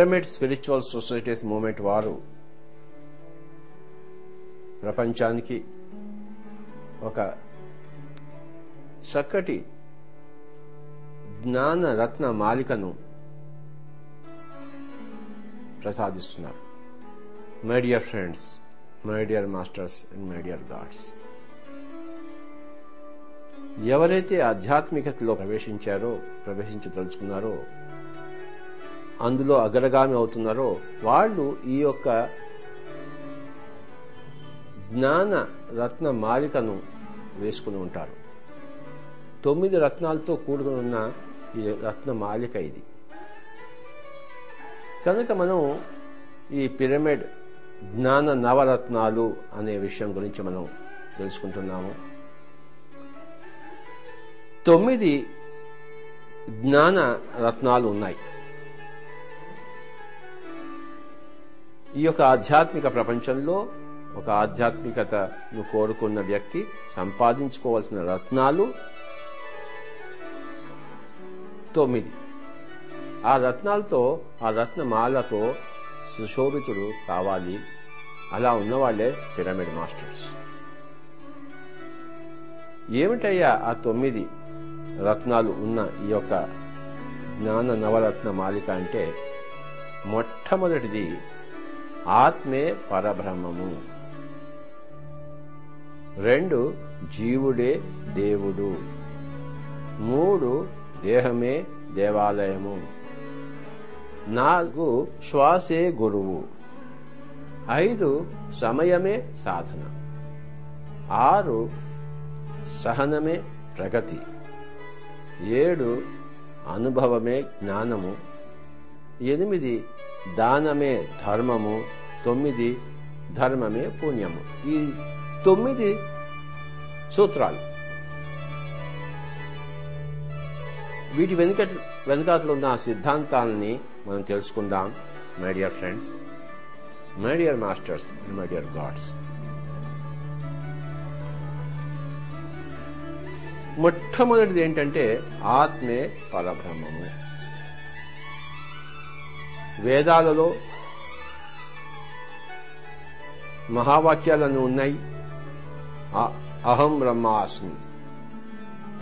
Pyramid spiritual societies moment వారు ప్రపంచానికి ఒక చక్కటి జ్ఞాన రత్న మాలికను ప్రసాదిస్తున్నారు. My dear friends my dear masters and my dear gods ఎవరైతే ఆధ్యాత్మికతలో ప్రవేశించారో ప్రవేశించదలుచుకున్నారో అందులో అగ్రగామి అవుతున్నారో వాళ్ళు ఈ యొక్క జ్ఞాన రత్న మాలికను వేసుకుని ఉంటారు. తొమ్మిది రత్నాలతో కూడుకుని ఉన్న ఈ రత్న మాలిక ఇది. కనుక మనం ఈ పిరమిడ్ జ్ఞాన నవరత్నాలు అనే విషయం గురించి మనం తెలుసుకుంటున్నాము. తొమ్మిది జ్ఞాన రత్నాలు ఉన్నాయి. ఈ యొక్క ఆధ్యాత్మిక ప్రపంచంలో ఒక ఆధ్యాత్మికతను కోరుకున్న వ్యక్తి సంపాదించుకోవాల్సిన రత్నాలు తొమ్మిది. ఆ రత్నాలతో ఆ రత్నమాలతో సుశోభితుడు కావాలి. అలా ఉన్నవాళ్ళే పిరమిడ్ మాస్టర్స్. ఏమిటయ్యా ఆ తొమ్మిది రత్నాలు ఉన్న ఈ యొక్క జ్ఞాన నవరత్న మాలిక అంటే మొట్టమొదటిది ఆత్మే పరబ్రహ్మము. రెండు జీవుడే దేవుడు. మూడు దేహమే దేవాలయము. నాలుగు శ్వాసే గురువు. ఐదు సమయమే సాధన. ఆరు సహనమే ప్రగతి. ఏడు అనుభవమే జ్ఞానము. ఎనిమిది దానమే ధర్మము తొమ్మిది ధర్మమే పుణ్యము. ఈ తొమ్మిది సూత్రాలు. వీటి వెనుక వెనుకాతలో ఉన్న సిద్ధాంతాలని మనం తెలుసుకుందాం my dear friends. My dear masters my dear gods. మొట్టమొదటిది ఏంటంటే ఆత్మే పరబ్రహ్మము. వేదాలలో మహావాక్యాలను ఉన్నాయి. అహం బ్రహ్మాస్మి.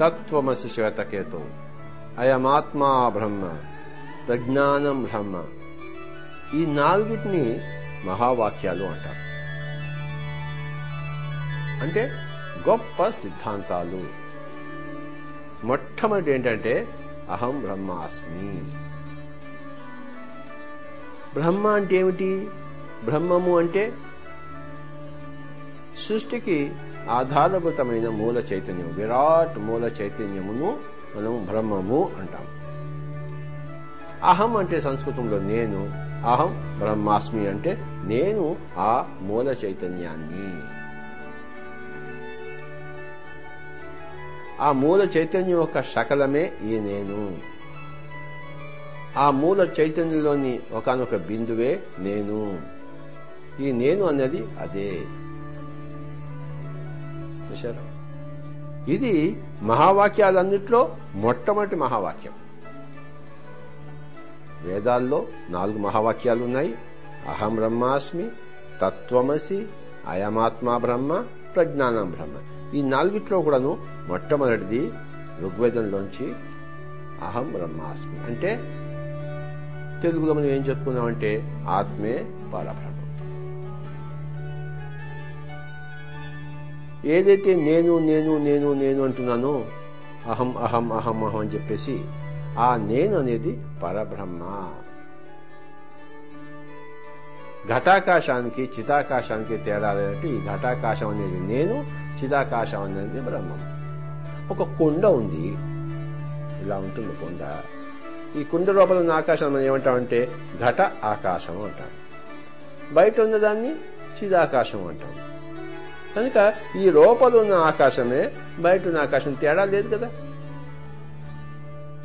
తత్వమసి శ్వేతకేతో. అయమాత్మా బ్రహ్మ. ప్రజ్ఞానం బ్రహ్మ. ఈ నాలుగిటిని మహావాక్యాలు అంటారు. అంటే గొప్ప సిద్ధాంతాలు. మొట్టమొదటి ఏంటంటే అహం బ్రహ్మాస్మి. బ్రహ్మ అంటే ఏమిటి? బ్రహ్మము అంటే సృష్టికి ఆధారభూతమైన మూల చైతన్యం విరాట్ మూల చైతన్యమును మనం బ్రహ్మము అంటాం. అహం అంటే సంస్కృతంలో నేను అహం బ్రహ్మాస్మి అంటే నేను ఆ మూల చైతన్యాన్ని. ఆ మూల చైతన్యం యొక్క శకలమే ఈ నేను. ఆ మూల చైతన్యంలోని ఒకనొక బిందువే నేను. ఈ నేను అన్నది అదే. చూశారా? ఇది మహావాక్యాలన్నిట్లో మొట్టమొదటి మహావాక్యం. వేదాల్లో నాలుగు మహావాక్యాలు ఉన్నాయి అహం బ్రహ్మాస్మి తత్వమసి అయమాత్మా బ్రహ్మ ప్రజ్ఞానం బ్రహ్మ. ఈ నాలుగిట్లో కూడాను మొట్టమొదటిది ఋగ్వేదంలోంచి అహం బ్రహ్మాస్మి. అంటే తెలుగులో మనం ఏం చెప్పుకున్నామంటే ఆత్మే పరబ్రహ్మ ఏదైతే నేను నేను నేను నేను అంటున్నానో అహం అహం అహం అహం అని చెప్పేసి ఆ నేను అనేది పరబ్రహ్మ. ఘటాకాశానికి చితాకాశానికి తేడా లేనట్టు ఈ ఘటాకాశం అనేది నేను చితాకాశం అనేది బ్రహ్మం. ఒక కొండ ఉంది. ఇలా ఉంటుంది కొండ. ఈ కుండ లోపల ఉన్న ఆకాశం మనం ఏమంటామంటే ఘట ఆకాశం అంటాం. బయట ఉన్నదాన్ని చిదాకాశం అంటాం. కనుక ఈ లోపల ఉన్న ఆకాశమే బయట ఉన్న ఆకాశం తేడా లేదు కదా?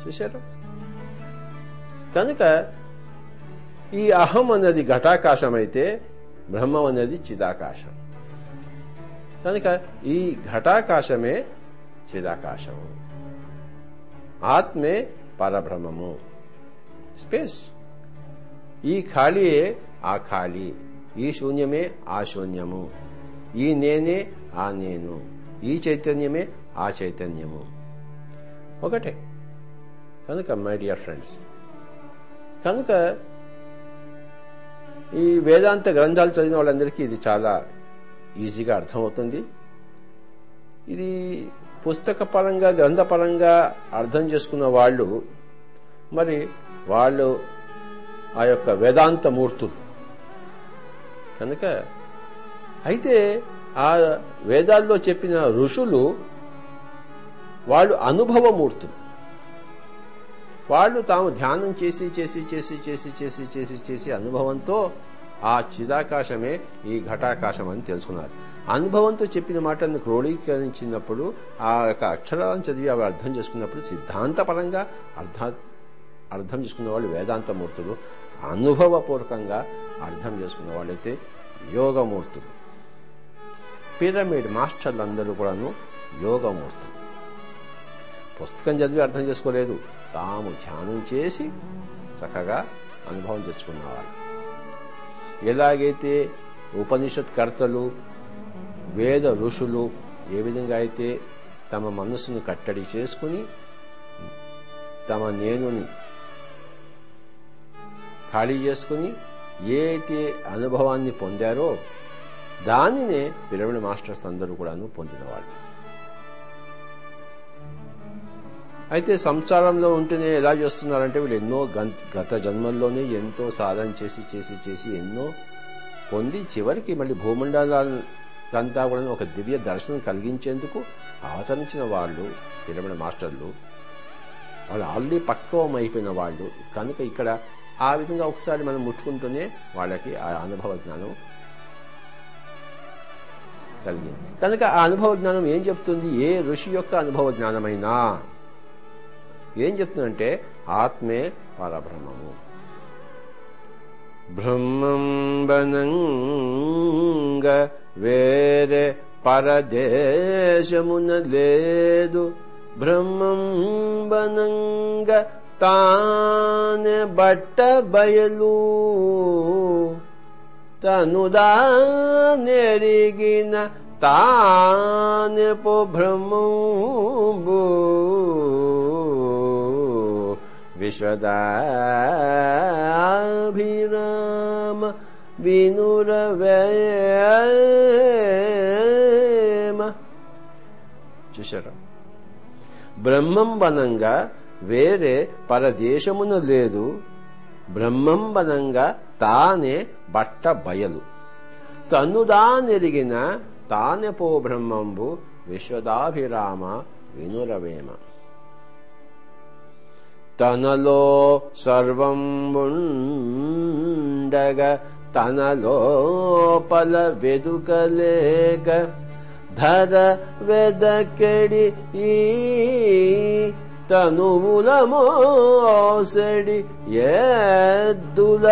చూశారు? కనుక ఈ అహం అనేది ఘటాకాశం అయితే బ్రహ్మం అనేది చిదాకాశం. కనుక ఈ ఘటాకాశమే చిదాకాశము ఆత్మే పరబ్రహ్మము. స్పేస్ ఈ ఖాళీయే ఆ ఖాళీ. ఈ శూన్యమే ఆ శూన్యము. ఈ నేనే ఆ నేను. ఈ చైతన్యమే ఆ చైతన్యము. ఒకటే. కనుక మై డియర్ ఫ్రెండ్స్ కనుక ఈ వేదాంత గ్రంథాలు చదివిన వాళ్ళందరికీ ఇది చాలా ఈజీగా అర్థమవుతుంది. ఇది పుస్తక పరంగా గ్రంథపరంగా అర్థం చేసుకున్న వాళ్ళు మరి వాళ్ళు ఆ యొక్క వేదాంత మూర్తులు కనుక అయితే ఆ వేదాల్లో చెప్పిన ఋషులు వాళ్ళు అనుభవమూర్తులు. వాళ్ళు తాము ధ్యానం చేసి చేసి చేసి చేసి చేసి చేసి చేసి అనుభవంతో ఆ చిదాకాశమే ఈ ఘటాకాశం అని తెలుసుకున్నారు. అనుభవంతో చెప్పిన మాటను క్రోడీకరించినప్పుడు ఆ యొక్క అక్షరాలను చదివి అవి అర్థం చేసుకున్నప్పుడు సిద్ధాంతపరంగా అర్థ అర్థం చేసుకున్న వాళ్ళు వేదాంతమూర్తులు అనుభవపూర్వకంగా అర్థం చేసుకున్న వాళ్ళైతే యోగమూర్తులు. పిరమిడ్ మాస్టర్లందరూ కూడాను యోగమూర్తులు. పుస్తకం చదివి అర్థం చేసుకోలేదు. తాము ధ్యానం చేసి చక్కగా అనుభవం తెచ్చుకున్నవారు ఎలాగైతే ఉపనిషత్ కర్తలు వేద ఋషులు ఏ విధంగా అయితే తమ మనస్సును కట్టడి చేసుకుని తమ నేనుని ఖాళీ చేసుకుని ఏ అయితే అనుభవాన్ని పొందారో దానినే పిరమిడ్ మాస్టర్స్ అందరూ కూడాను పొందినవాళ్ళు. అయితే సంసారంలో ఉంటేనే ఎలా చేస్తున్నారంటే వీళ్ళు ఎన్నో గత జన్మల్లోనే ఎంతో సాధన చేసి చేసి చేసి ఎన్నో పొంది చివరికి మళ్ళీ భూమండలంతా కూడా ఒక దివ్య దర్శనం కలిగించేందుకు ఆచరించిన వాళ్ళు పిరమిడ్ మాస్టర్లు వాళ్ళు ఆల్రెడీ పక్వం అయిపోయిన వాళ్ళు. కనుక ఇక్కడ ఆ విధంగా ఒకసారి మనం ముట్టుకుంటూనే వాళ్ళకి ఆ అనుభవ జ్ఞానం కలిగింది. కనుక ఆ అనుభవ జ్ఞానం ఏం చెప్తుంది? ఏ ఋషి యొక్క అనుభవ జ్ఞానమైనా ఏం చెప్తుందంటే ఆత్మే పరబ్రహ్మము. బ్రహ్మం బనంగ వేరే పరదేశమున లేదు. బ్రహ్మం బనంగ తానే బట్ట బయలు. తనుదా నెరిగిన తానే బ్రహ్మంబు. విశ్వదాభిరామ వినురవేమ చూశారా. బ్రహ్మం బనంగా వేరే పరదేశమున లేదు. బ్రహ్మం బనంగా తానే బట్ట బయలు. తన్నుదానెరిగిన తానే పో బ్రహ్మంబు విశ్వదాభిరామ వినురవేమ. తనలో సర్వం ఉండగ తనలోపల వెదుకలేక ధర వెదకెడి ఈ తనువుల మోసడి ఎద్దుల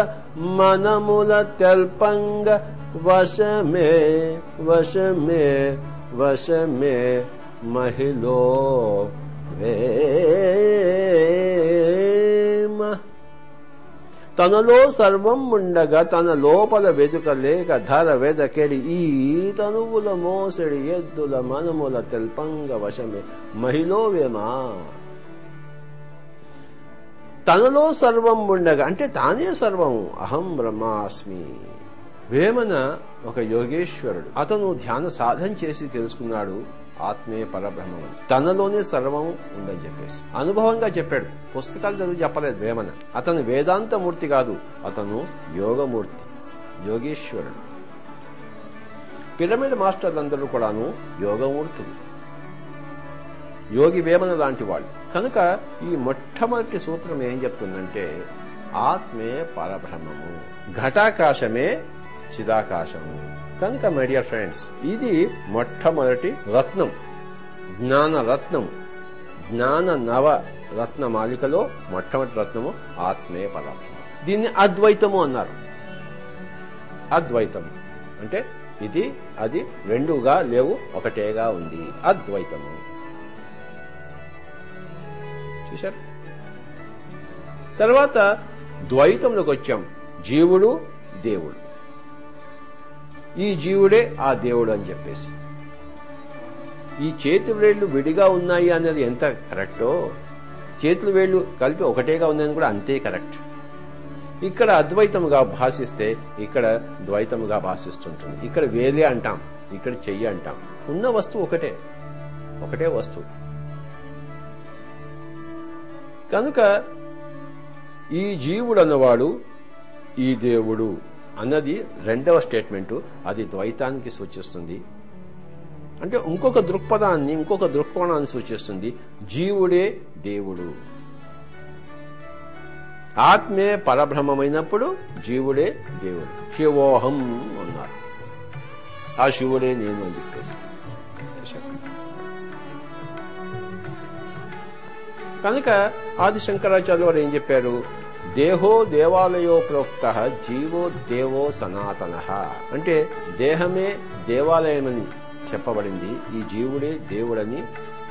మనముల తెల్పంగ వశమే వశమే వశమే మహిళో వేమ తనలో సర్వం ఉండగా తన లోపల వెతుకలేక ధర వెదకెడి ఈ తనువుల మోసడి ఎద్దుల మనముల తెల్పంగ వశమే. మహిళోవేమా? తనలో సర్వం ఉండగా అంటే తానే సర్వము అహం బ్రహ్మాస్మి. వేమన ఒక యోగేశ్వరుడు అతను ధ్యాన సాధన చేసి తెలుసుకున్నాడు. ఆత్మీయ పరబ్రహ్మం తనలోనే సర్వం ఉందని చెప్పేసి. అనుభవంగా చెప్పాడు. పుస్తకాలు చదివి చెప్పలేదు వేమన. అతను వేదాంత మూర్తి కాదు. అతను యోగమూర్తి. యోగేశ్వరుడు. పిరమిడ్ మాస్టర్లందరూ కూడాను యోగమూర్తులు. యోగి వేమన లాంటి వాళ్ళు. కనుక ఈ మొట్టమొదటి సూత్రం ఏం చెప్తుందంటే ఆత్మే పరబ్రహ్మము. ఘటాకాశమే చిదాకాశము. కనుక మై డియర్ ఫ్రెండ్స్ ఇది మొట్టమొదటి రత్నం. జ్ఞాన రత్నం. జ్ఞాన నవ రత్న మాలికలో మొట్టమొదటి రత్నము ఆత్మే పరబ్రహ్మ దీన్ని అద్వైతము అన్నారు. అద్వైతం అంటే ఇది అది రెండుగా లేవు ఒకటేగా ఉంది. అద్వైతము. చూశారు? తర్వాత ద్వైతంలోకి వచ్చాం. జీవుడు దేవుడు. ఈ జీవుడే ఆ దేవుడు అని చెప్పేసి. ఈ చేతి వేళ్ళు విడిగా ఉన్నాయి అన్నది ఎంత కరెక్టో? చేతుల వేళ్ళు కలిపి ఒకటేగా ఉందని కూడా అంతే కరెక్ట్. ఇక్కడ అద్వైతముగా భాషిస్తే ఇక్కడ ద్వైతముగా భాషిస్తుంటుంది. ఇక్కడ వేలే అంటాం ఇక్కడ చెయ్యి అంటాం. ఉన్న వస్తువు ఒకటే ఒకటే వస్తువు. కనుక ఈ జీవుడు అన్నవాడు ఈ దేవుడు. అన్నది రెండవ స్టేట్మెంటు. అది ద్వైతానికి సూచిస్తుంది. అంటే ఇంకొక దృక్పథాన్ని ఇంకొక దృక్కోణాన్ని సూచిస్తుంది. జీవుడే దేవుడు. ఆత్మే పరబ్రహ్మమైనప్పుడు జీవుడే దేవుడు. శివోహం అన్నారు. ఆ శివుడే నేను అని చెప్పేసి. కనుక ఆది శంకరాచార్య వారు ఏం చెప్పారు? దేహో దేవాలయో ప్రోక్త జీవో దేవో సనాతన. అంటే దేహమే దేవాలయమని చెప్పబడింది. ఈ జీవుడే దేవుడని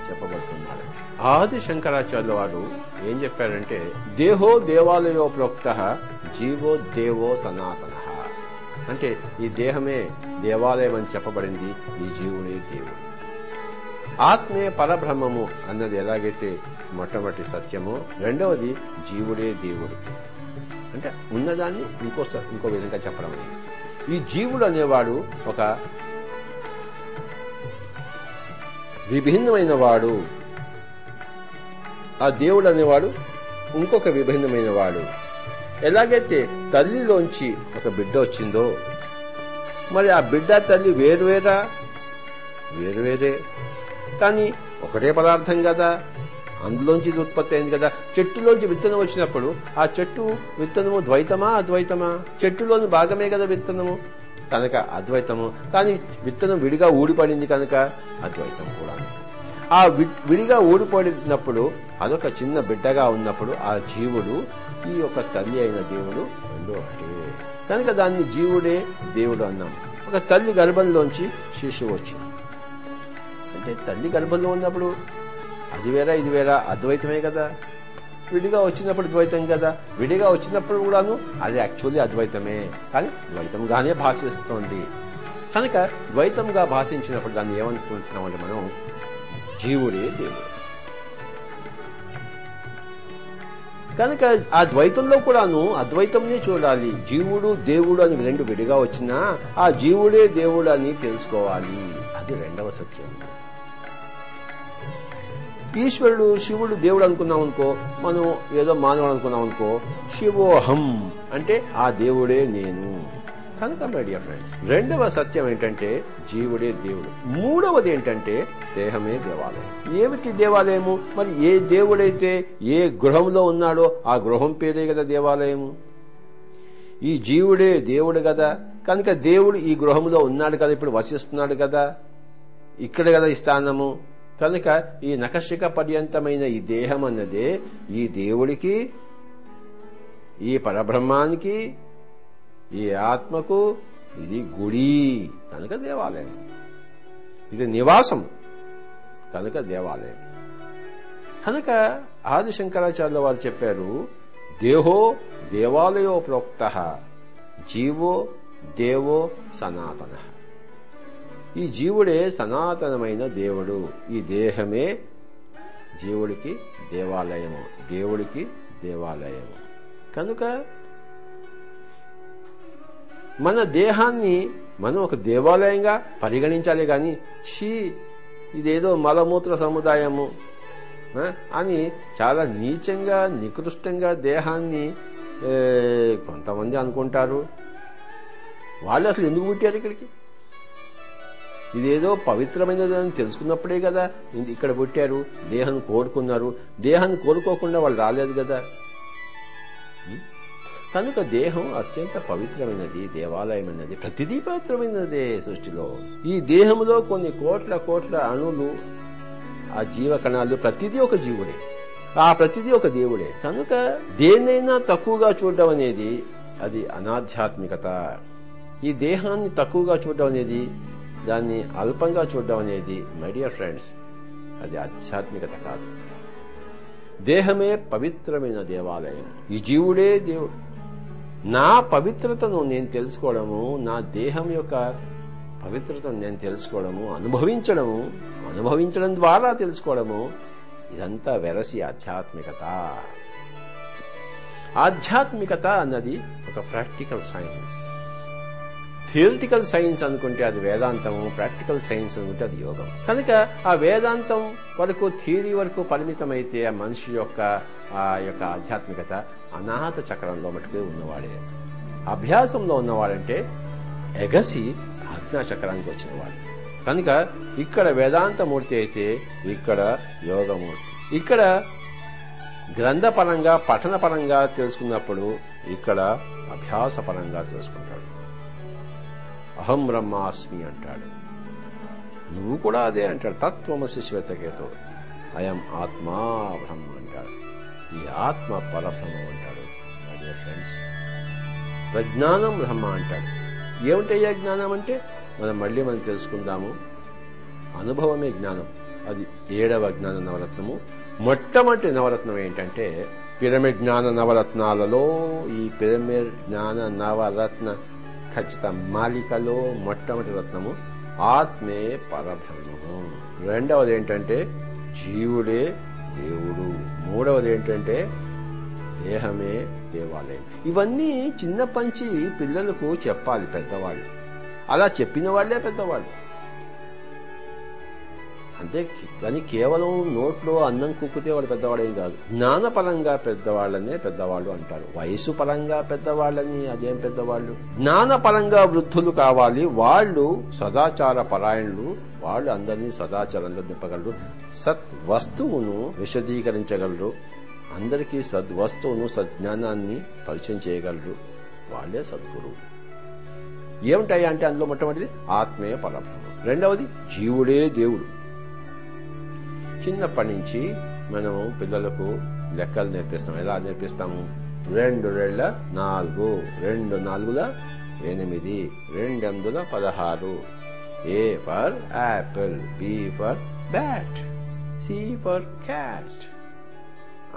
చెప్పబడుతున్నాడు ఆది శంకరాచార్యుల వారు ఏం చెప్పారంటే దేహో దేవాలయో ప్రోక్త జీవో దేవో సనాతన. అంటే ఈ దేహమే దేవాలయం అని చెప్పబడింది. ఈ జీవుడే దేవుడు. ఆత్మే పరబ్రహ్మము అన్నది ఎలాగైతే మొట్టమొదటి సత్యమో రెండవది జీవుడే దేవుడు. అంటే ఉన్నదాన్ని ఇంకో ఇంకో విధంగా చెప్పడం ఈ జీవుడు అనేవాడు ఒక విభిన్నమైన వాడు ఆ దేవుడు అనేవాడు ఇంకొక విభిన్నమైన వాడు ఎలాగైతే తల్లిలోంచి ఒక బిడ్డ వచ్చిందో మరి ఆ బిడ్డ తల్లి వేరువేరా వేరువేరే కానీ ఒకటే పదార్థం కదా. అందులోంచి ఇది ఉత్పత్తి అయింది కదా. చెట్టులోంచి విత్తనం వచ్చినప్పుడు ఆ చెట్టు విత్తనము ద్వైతమా అద్వైతమా? చెట్టులోని భాగమే కదా విత్తనము. కనుక అద్వైతము. కానీ విత్తనం విడిగా ఊడిపడింది కనుక అద్వైతం కూడా. ఆ విడిగా ఊడిపడినప్పుడు అదొక చిన్న బిడ్డగా ఉన్నప్పుడు ఆ జీవుడు ఈ యొక్క తల్లి అయిన దేవుడు రెండు ఒకటే. కనుక దాన్ని జీవుడే దేవుడు అన్నాం. ఒక తల్లి గర్భంలోంచి శిశువు వచ్చింది. అంటే తల్లి గర్భంలో ఉన్నప్పుడు అది వేరా ఇది వేరా అద్వైతమే కదా. విడిగా వచ్చినప్పుడు ద్వైతం కదా. విడిగా వచ్చినప్పుడు కూడాను అది యాక్చువల్లీ అద్వైతమే. కానీ ద్వైతంగానే భాషిస్తోంది. కనుక ద్వైతంగా భాషించినప్పుడు దాన్ని ఏమనుకుంటున్నామంటే మనం? జీవుడే దేవుడు. కనుక ఆ ద్వైతంలో కూడాను అద్వైతంనే చూడాలి. జీవుడు దేవుడు అని రెండు విడిగా వచ్చినా ఆ జీవుడే దేవుడు అని తెలుసుకోవాలి. అది రెండవ సత్యం. ఈశ్వరుడు శివుడు దేవుడు అనుకున్నాం అనుకో మనం ఏదో మానవుడు అనుకున్నాం అనుకో శివోహం అంటే ఆ దేవుడే నేను. కనుక మై డియర్ ఫ్రెండ్స్ రెండవ సత్యం ఏంటంటే జీవుడే దేవుడు. మూడవది ఏంటంటే దేహమే దేవాలయం. ఏమిటి దేవాలయము? మరి ఏ దేవుడైతే ఏ గృహంలో ఉన్నాడో ఆ గృహం పేరే కదా దేవాలయము. ఈ జీవుడే దేవుడు కదా. కనుక దేవుడు ఈ గృహంలో ఉన్నాడు కదా ఇప్పుడు వసిస్తున్నాడు కదా. ఇక్కడ కదా ఈ స్థానము. కనుక ఈ నకశిక పర్యంతమైన ఈ దేహం అన్నదే ఈ దేవుడికి ఈ పరబ్రహ్మానికి ఈ ఆత్మకు ఇది గుడి కనుక దేవాలయం. ఇది నివాసం కనుక దేవాలయం. కనుక ఆది శంకరాచార్యుల వారు చెప్పారు దేహో దేవాలయో ప్రోక్త జీవో దేవో సనాతన. ఈ జీవుడే సనాతనమైన దేవుడు. ఈ దేహమే జీవుడికి దేవాలయము. దేవుడికి దేవాలయము. కనుక మన దేహాన్ని మనం ఒక దేవాలయంగా పరిగణించాలి గాని ఛీ ఇదేదో మలమూత్ర సముదాయము అని చాలా నీచంగా నికృష్టంగా దేహాన్ని కొంతమంది అనుకుంటారు. వాళ్ళు అసలు ఎందుకు పుట్టారు ఇక్కడికి? ఇదేదో పవిత్రమైనదని తెలుసుకున్నప్పుడే కదా ఇక్కడ పుట్టారు. దేహాన్ని కోరుకున్నారు. దేహాన్ని కోరుకోకుండా వాళ్ళు రాలేదు కదా. కనుక దేహం అత్యంత పవిత్రమైనది దేవాలయమైనది ప్రతిదీ పవిత్రమైనదే సృష్టిలో. ఈ దేహంలో కొన్ని కోట్ల కోట్ల అణులు ఆ జీవ కణాలు ప్రతిదీ ఒక జీవుడే. ఆ ప్రతిదీ ఒక దేవుడే. కనుక దేన్నైనా తక్కువగా చూడడం అనేది అది అనాధ్యాత్మికత. ఈ దేహాన్ని తక్కువగా చూడడం అనేది దాన్ని అల్పంగా చూడడం అనేది మై డియర్ ఫ్రెండ్స్ అది ఆధ్యాత్మికత కాదు. దేహమే పవిత్రమైన దేవాలయం. ఈ జీవుడే దేవుడు. నా పవిత్రతను నేను తెలుసుకోవడము నా దేహం యొక్క పవిత్రతను నేను తెలుసుకోవడము అనుభవించడము అనుభవించడం ద్వారా తెలుసుకోవడము ఇదంతా వెరసి ఆధ్యాత్మికత. ఆధ్యాత్మికత అన్నది ఒక ప్రాక్టికల్ సైన్స్. థియరిటికల్ సైన్స్ అనుకుంటే అది వేదాంతం ప్రాక్టికల్ సైన్స్ అనుకుంటే అది యోగం. కనుక ఆ వేదాంతం వరకు థియరీ వరకు పరిమితమైతే ఆ మనిషి యొక్క ఆ యొక్క ఆధ్యాత్మికత అనాథ చక్రంలో మటుకే ఉన్నవాడే. అభ్యాసంలో ఉన్నవాడంటే ఎగసి ఆజ్ఞా చక్రానికి వచ్చినవాడు. కనుక ఇక్కడ వేదాంతమూర్తి అయితే ఇక్కడ యోగమూర్తి. ఇక్కడ గ్రంథపరంగా పఠనపరంగా తెలుసుకున్నప్పుడు ఇక్కడ అభ్యాసపరంగా తెలుసుకుంటాడు. అహం బ్రహ్మాస్మి అంటాడు. నువ్వు కూడా అదే అంటాడు. తత్వమసి శ్వేతకేతో అయం ఆత్మా బ్రహ్మ అంటాడు. ఈ ఆత్మ పరబ్రహ్మం అంటాడు. ఫ్రెండ్స్ ప్రజ్ఞానం బ్రహ్మ అంటాడు. ఏమిటయ్యా జ్ఞానం అంటే? మనం మళ్ళీ మనం తెలుసుకుందాము. అనుభవమే జ్ఞానం. అది ఏడవ జ్ఞాన నవరత్నము. మొట్టమొదటి నవరత్నం ఏంటంటే పిరమిడ్ జ్ఞాన నవరత్నాలలో ఈ పిరమిడ్ జ్ఞాన నవరత్న ఖచ్చిత మాలికలో మొట్టమొదటి రత్నము ఆత్మే పరబ్రహ్మము. రెండవది ఏంటంటే జీవుడే దేవుడు. మూడవది ఏంటంటే దేహమే దేవాలయం. ఇవన్నీ చిన్నప్పటి నుంచి పిల్లలకు చెప్పాలి పెద్దవాళ్ళు. అలా చెప్పిన వాళ్ళే పెద్దవాళ్ళు. అంటే కానీ కేవలం నోట్లో అన్నం కుక్కితే వాడు పెద్దవాడేం కాదు. జ్ఞానపరంగా పెద్దవాళ్ళనే పెద్దవాళ్ళు అంటారు. వయసు పరంగా పెద్దవాళ్ళని అదేం పెద్దవాళ్ళు? జ్ఞానపరంగా వృద్ధులు కావాలి. వాళ్ళు సదాచార పరాయణులు. వాళ్ళు అందరినీ సదాచారంలో నింపగలరు సత్ వస్తువును విశదీకరించగలరు. అందరికీ సద్వస్తువును సజ్ఞానాన్ని పరిచయం చేయగలరు. వాళ్ళే సద్గురువు ఏమిటాయి అంటే అందులో మొట్టమొదటిది? ఆత్మీయ పరబ్రహ్మం. రెండవది? జీవుడే దేవుడు. చిన్నప్పటి నుంచి మనము పిల్లలకు లెక్కలు నేర్పిస్తాం. ఎలా నేర్పిస్తాము? రెండు రెళ్ళ నాలుగు. రెండు నాలుగుల ఎనిమిది. రెండెందుల పదహారు. A for apple B for bat C for cat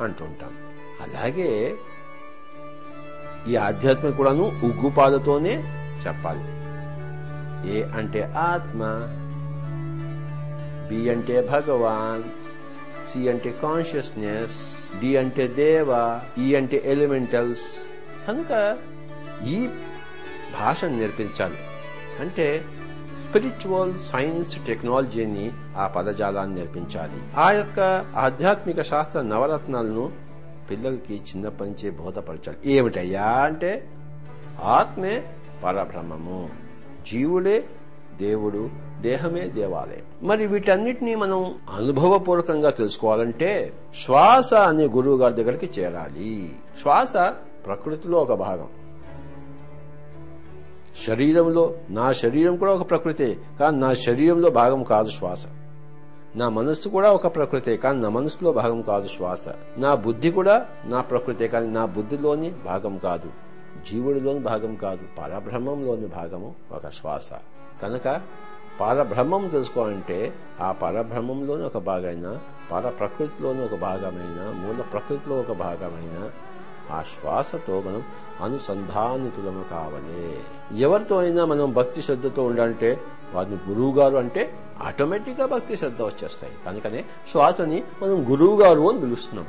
అంటుంటాం. అలాగే ఈ ఆధ్యాత్మిక కూడాను ఉగ్గుపాదతోనే చెప్పాలి. ఏ అంటే ఆత్మ. బి అంటే భగవాన్ సి అంటే కాన్షియస్నెస్ డి అంటే దేవ ఈ అంటే ఎలిమెంటల్స్. కనుక ఈ భాషను నేర్పించాలి. అంటే స్పిరిచువల్ సైన్స్ టెక్నాలజీని ఆ పదజాలాన్ని నేర్పించాలి. ఆ యొక్క ఆధ్యాత్మిక శాస్త్ర నవరత్నాలను పిల్లలకి చిన్నప్పటి బోధపరచాలి. ఏమిటయ్యా అంటే ఆత్మే పరబ్రహ్మము. జీవుడే దేవుడు దేహమే దేవాలయం. మరి వీటన్నిటినీ మనం అనుభవపూర్వకంగా తెలుసుకోవాలంటే శ్వాస అనే గురువు గారి దగ్గరికి చేరాలి. శ్వాస ప్రకృతిలో ఒక భాగం. శరీరంలో నా శరీరం కూడా ఒక ప్రకృతే కానీ నా శరీరంలో భాగం కాదు శ్వాస. నా మనస్సు కూడా ఒక ప్రకృతే కానీ నా మనస్సులో భాగం కాదు శ్వాస. నా బుద్ధి కూడా నా ప్రకృతే కానీ నా బుద్ధిలోని భాగం కాదు. జీవుడిలోని భాగం కాదు పరబ్రహ్మంలోని భాగము ఒక శ్వాస. కనుక పరబ్రహ్మం తెలుసుకోవాలంటే ఆ పరబ్రహ్మంలోని ఒక భాగమైన పర ప్రకృతిలోని ఒక భాగమైన మూల ప్రకృతిలో ఒక భాగమైన ఆ శ్వాసతో మనం అనుసంధానితులము కావాలి. ఎవరితో అయినా మనం భక్తి శ్రద్ధతో ఉండాలంటే వారిని గురువు గారు అంటే ఆటోమేటిక్గా భక్తి శ్రద్ధ వచ్చేస్తాయి. కనుకనే శ్వాసని మనం గురువు గారు అని పిలుస్తున్నాం.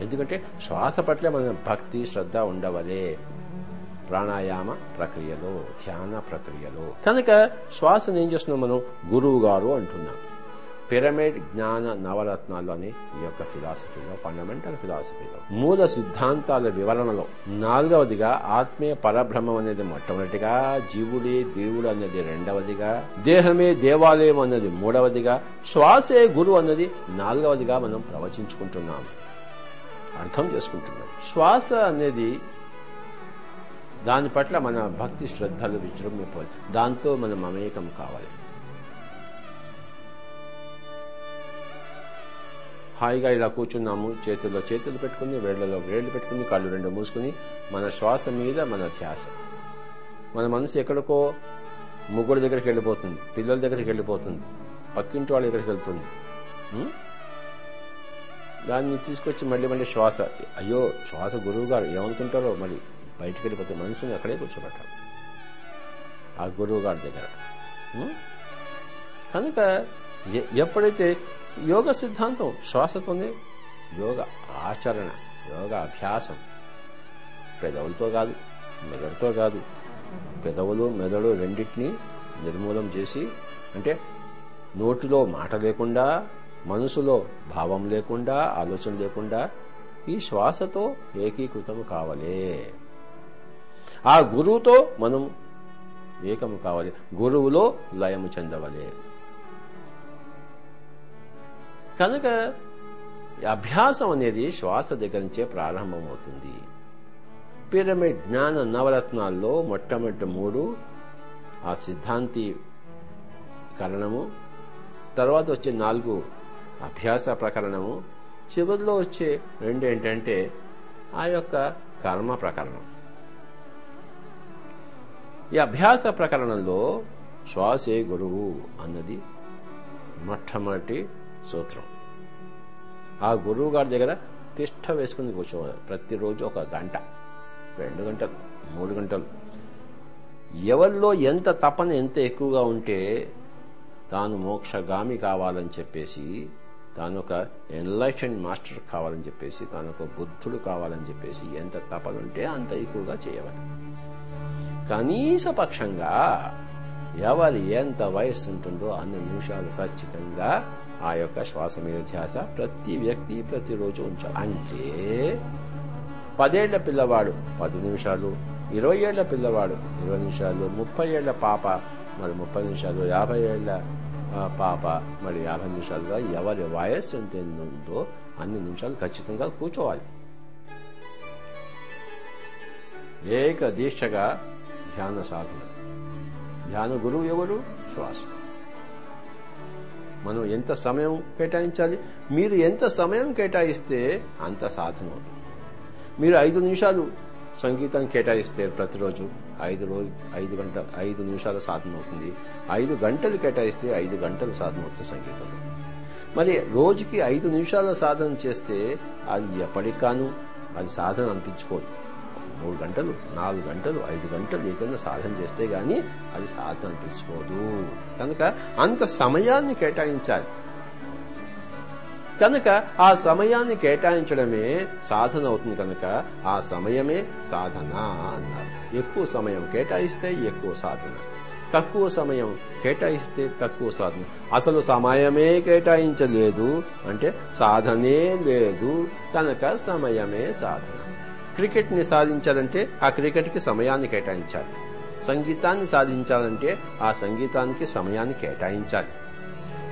ఎందుకంటే శ్వాస పట్ల మన భక్తి శ్రద్ధ ఉండవలే. ప్రాణాయామ ప్రక్రియలో ధ్యాన ప్రక్రియలో. కనుక శ్వాసను ఏం చేస్తున్నాం మనం? గురువు గారు అంటున్నాం పిరమిడ్ జ్ఞాన నవరత్నాలు అని ఈ యొక్క ఫిలాసఫీలో ఫండమెంటల్ ఫిలాసఫీలో. మూల సిద్ధాంతాల వివరణలో నాలుగవదిగా ఆత్మీయ పరబ్రహ్మం అనేది మొట్టమొదటిగా జీవుడే దేవుడు అన్నది రెండవదిగా దేహమే దేవాలయం అన్నది మూడవదిగా శ్వాసే గురువు అన్నది నాలుగవదిగా మనం ప్రవచించుకుంటున్నాం. అర్థం చేసుకుంటున్నాం. శ్వాస అనేది దాని పట్ల మన భక్తి శ్రద్ధలు విజృంభిపోవాలి దాంతో మనం అమేకం కావాలి. హాయిగా ఇలా కూర్చున్నాము. చేతుల్లో చేతులు పెట్టుకుని వేళ్ళలో వేళ్ళు పెట్టుకుని కాళ్ళు రెండు మూసుకుని మన శ్వాస మీద మన ధ్యాస. మన మనసు ఎక్కడికో ముగ్గురు దగ్గరికి వెళ్ళిపోతుంది పిల్లల దగ్గరికి వెళ్ళిపోతుంది పక్కింటి వాళ్ళ దగ్గరికి వెళ్తుంది. దాన్ని తీసుకొచ్చి మళ్ళీ మళ్ళీ శ్వాస. అయ్యో శ్వాస గురువు గారు ఏమనుకుంటారో మళ్ళీ బయటికి వెళ్ళిపోతే మనసుని అక్కడే కూర్చోబెట్టాలి. ఆ గురువు గారి దగ్గర కనుక ఎప్పుడైతే యోగ సిద్ధాంతం శ్వాసతోనే యోగ ఆచరణ యోగ అభ్యాసం. పెదవులతో కాదు మెదడుతో కాదు. పెదవులు మెదడు రెండింటినీ నిర్మూలం చేసి అంటే నోటిలో మాట లేకుండా మనసులో భావం లేకుండా ఆలోచన లేకుండా ఈ శ్వాసతో ఏకీకృతం కావాలి. ఆ గురువుతో మనం ఏకము కావాలి. గురువులో లయము చెందవలే. కనుక అభ్యాసం అనేది శ్వాస దగ్గర నుంచే ప్రారంభమవుతుంది. పిరమిడ్ జ్ఞాన నవరత్నాల్లో మొట్టమొదటి మూడు ఆ సిద్ధాంతి కరణము తర్వాత వచ్చే నాలుగు అభ్యాస ప్రకరణము చివరిలో వచ్చే రెండు ఏంటంటే ఆ యొక్క కర్మ ప్రకరణం. ఈ అభ్యాస ప్రకరణంలో శ్వాసే గురువు అన్నది మొట్టమొదటి సూత్రం. ఆ గురువు గారి దగ్గర తిష్ట వేసుకుని కూర్చోవాలి. ప్రతిరోజు ఒక గంట రెండు గంటలు మూడు గంటలు. ఎవరిలో ఎంత తపన ఎంత ఎక్కువగా ఉంటే తాను మోక్షగామి కావాలని చెప్పేసి తాను ఒక ఎన్లైటెండ్ మాస్టర్ కావాలని చెప్పేసి తాను ఒక బుద్ధుడు కావాలని చెప్పేసి ఎంత తపనుంటే అంత ఎక్కువగా చేయవాలి. కనీస పక్షంగా ఎవరి ఎంత వయస్సు ఉంటుందో అన్ని నిమిషాలు ఖచ్చితంగా ఆ యొక్క శ్వాస మీద ధ్యాస ప్రతి వ్యక్తి ప్రతిరోజు ఉంచాలి. అంటే పదేళ్ళ పిల్లవాడు పది నిమిషాలు ఇరవై ఏళ్ళ పిల్లవాడు ఇరవై నిమిషాలు ముప్పై ఏళ్ళ పాప మరి ముప్పై నిమిషాలు యాభై ఏళ్ళ పాప మరి యాభై నిమిషాలుగా ఎవరి వయస్సు ఎంత ఉందో అన్ని నిమిషాలు ఖచ్చితంగా కూర్చోవాలి. ఏక దీక్షగా ధ్యాన సాధన. ధ్యాన గురువు ఎవరు? శ్వాస. మనం ఎంత సమయం కేటాయించాలి? మీరు ఎంత సమయం కేటాయిస్తే అంత సాధన మీరు ఐదు నిమిషాలు సంగీతం కేటాయిస్తే ప్రతిరోజు ఐదు రోజు ఐదు గంట ఐదు నిమిషాల సాధన అవుతుంది. ఐదు గంటలు కేటాయిస్తే ఐదు గంటల సాధన అవుతుంది సంగీతం. మరి రోజుకి ఐదు నిమిషాల సాధన చేస్తే అది ఎప్పటికాను అది సాధన అనిపించుకోదు. మూడు గంటలు నాలుగు గంటలు ఐదు గంటలు ఏదైనా సాధన చేస్తే గాని అది సాధన అనిపించుకోదు కనుక అంత సమయాన్ని కేటాయించాలి. కనుక ఆ సమయాన్ని కేటాయించడమే సాధన అవుతుంది కనుక ఆ సమయమే సాధన అన్నారు. ఎక్కువ సమయం కేటాయిస్తే ఎక్కువ సాధన. తక్కువ సమయం కేటాయిస్తే తక్కువ సాధన. అసలు సమయమే కేటాయించలేదు అంటే సాధనే లేదు. కనుక సమయమే సాధన. క్రికెట్ని సాధించాలంటే ఆ క్రికెట్కి సమయాన్ని కేటాయించాలి. సంగీతాన్ని సాధించాలంటే ఆ సంగీతానికి సమయాన్ని కేటాయించాలి.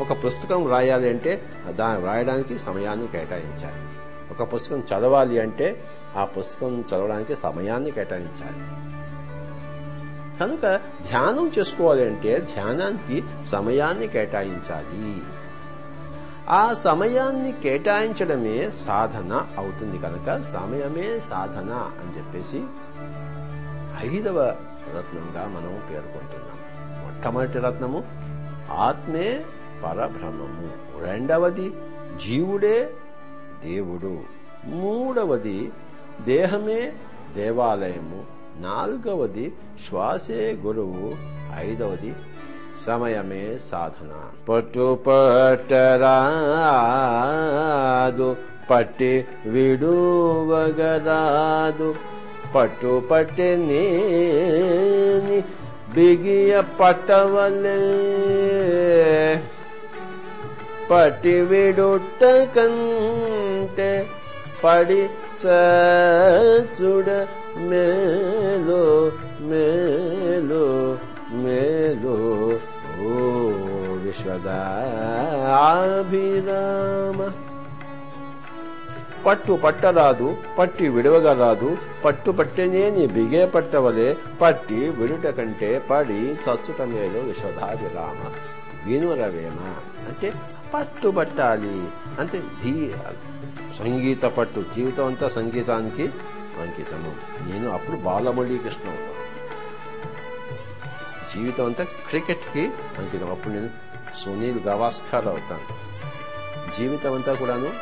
ఒక పుస్తకం రాయాలి అంటే దాన్ని రాయడానికి సమయాన్ని కేటాయించాలి. ఒక పుస్తకం చదవాలి అంటే ఆ పుస్తకం చదవడానికి సమయాన్ని కేటాయించాలి. కనుక ధ్యానం చేసుకోవాలి అంటే ధ్యానానికి సమయాన్ని కేటాయించాలి. ఆ సమయాన్ని కేటాయించడమే సాధన అవుతుంది కనుక సమయమే సాధన అని చెప్పేసి ఐదవ రత్నంగా మనం పేర్కొంటున్నాం. మొట్టమొదటి రత్నము ఆత్మే పరబ్రహ్మము. రెండవది జీవుడే దేవుడు. మూడవది దేహమే దేవాలయము. నాలుగవది శ్వాసే గురువు. ఐదవది సమయమే సాధన. పట్టు పట్టరాదు పట్టి విడువగరాదు. పట్టు పట్టి నేని బిగియ పట్టవలే. పట్టి విడుట కంటే పడి చూడ మేలో మేలో. మేలో ఓ విశ్వదాభిరామ పట్టు పట్టరాదు పట్టి విడవగా రాదు పట్టు పట్టేనేని బిగే పట్టవలే పట్టి విడుట కంటే పడి చచ్చుట మేలు విశ్వదాభిరామ వినురవేమ అంటే పట్టు పట్టాలి అంటే ధీ సంగీత పట్టు జీవితం అంతా సంగీతానికి అంకితము నేను అప్పుడు బాలమురళీ కృష్ణ అవుతాను జీవితం అంతా క్రికెట్కి అంకితం. అప్పుడు నేను సునీల్ గవాస్కర్ అవుతాను. జీవితం అంతా కూడాను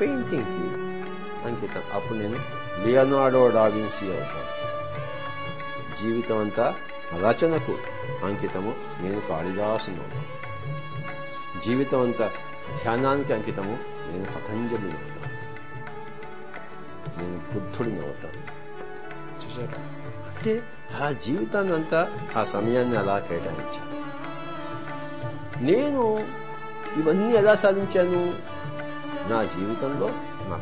పెయింటింగ్కి అంకితం. అప్పుడు నేను లియోనార్డో డావిన్సీ అవుతాను. జీవితం అంతా రచనకు అంకితము. నేను కాళిదాసును అవుతాను. జీవితం అంతా ధ్యానానికి అంకితము. నేను పతంజలిని అవుతాను. నేను బుద్ధుడిని అవుతాను. చూసారా అంటే? ఆ జీవితాన్ని అంతా ఆ సమయాన్ని అలా కేటాయించాను. నేను ఇవన్నీ ఎలా సాధించాను? నా జీవితంలో నా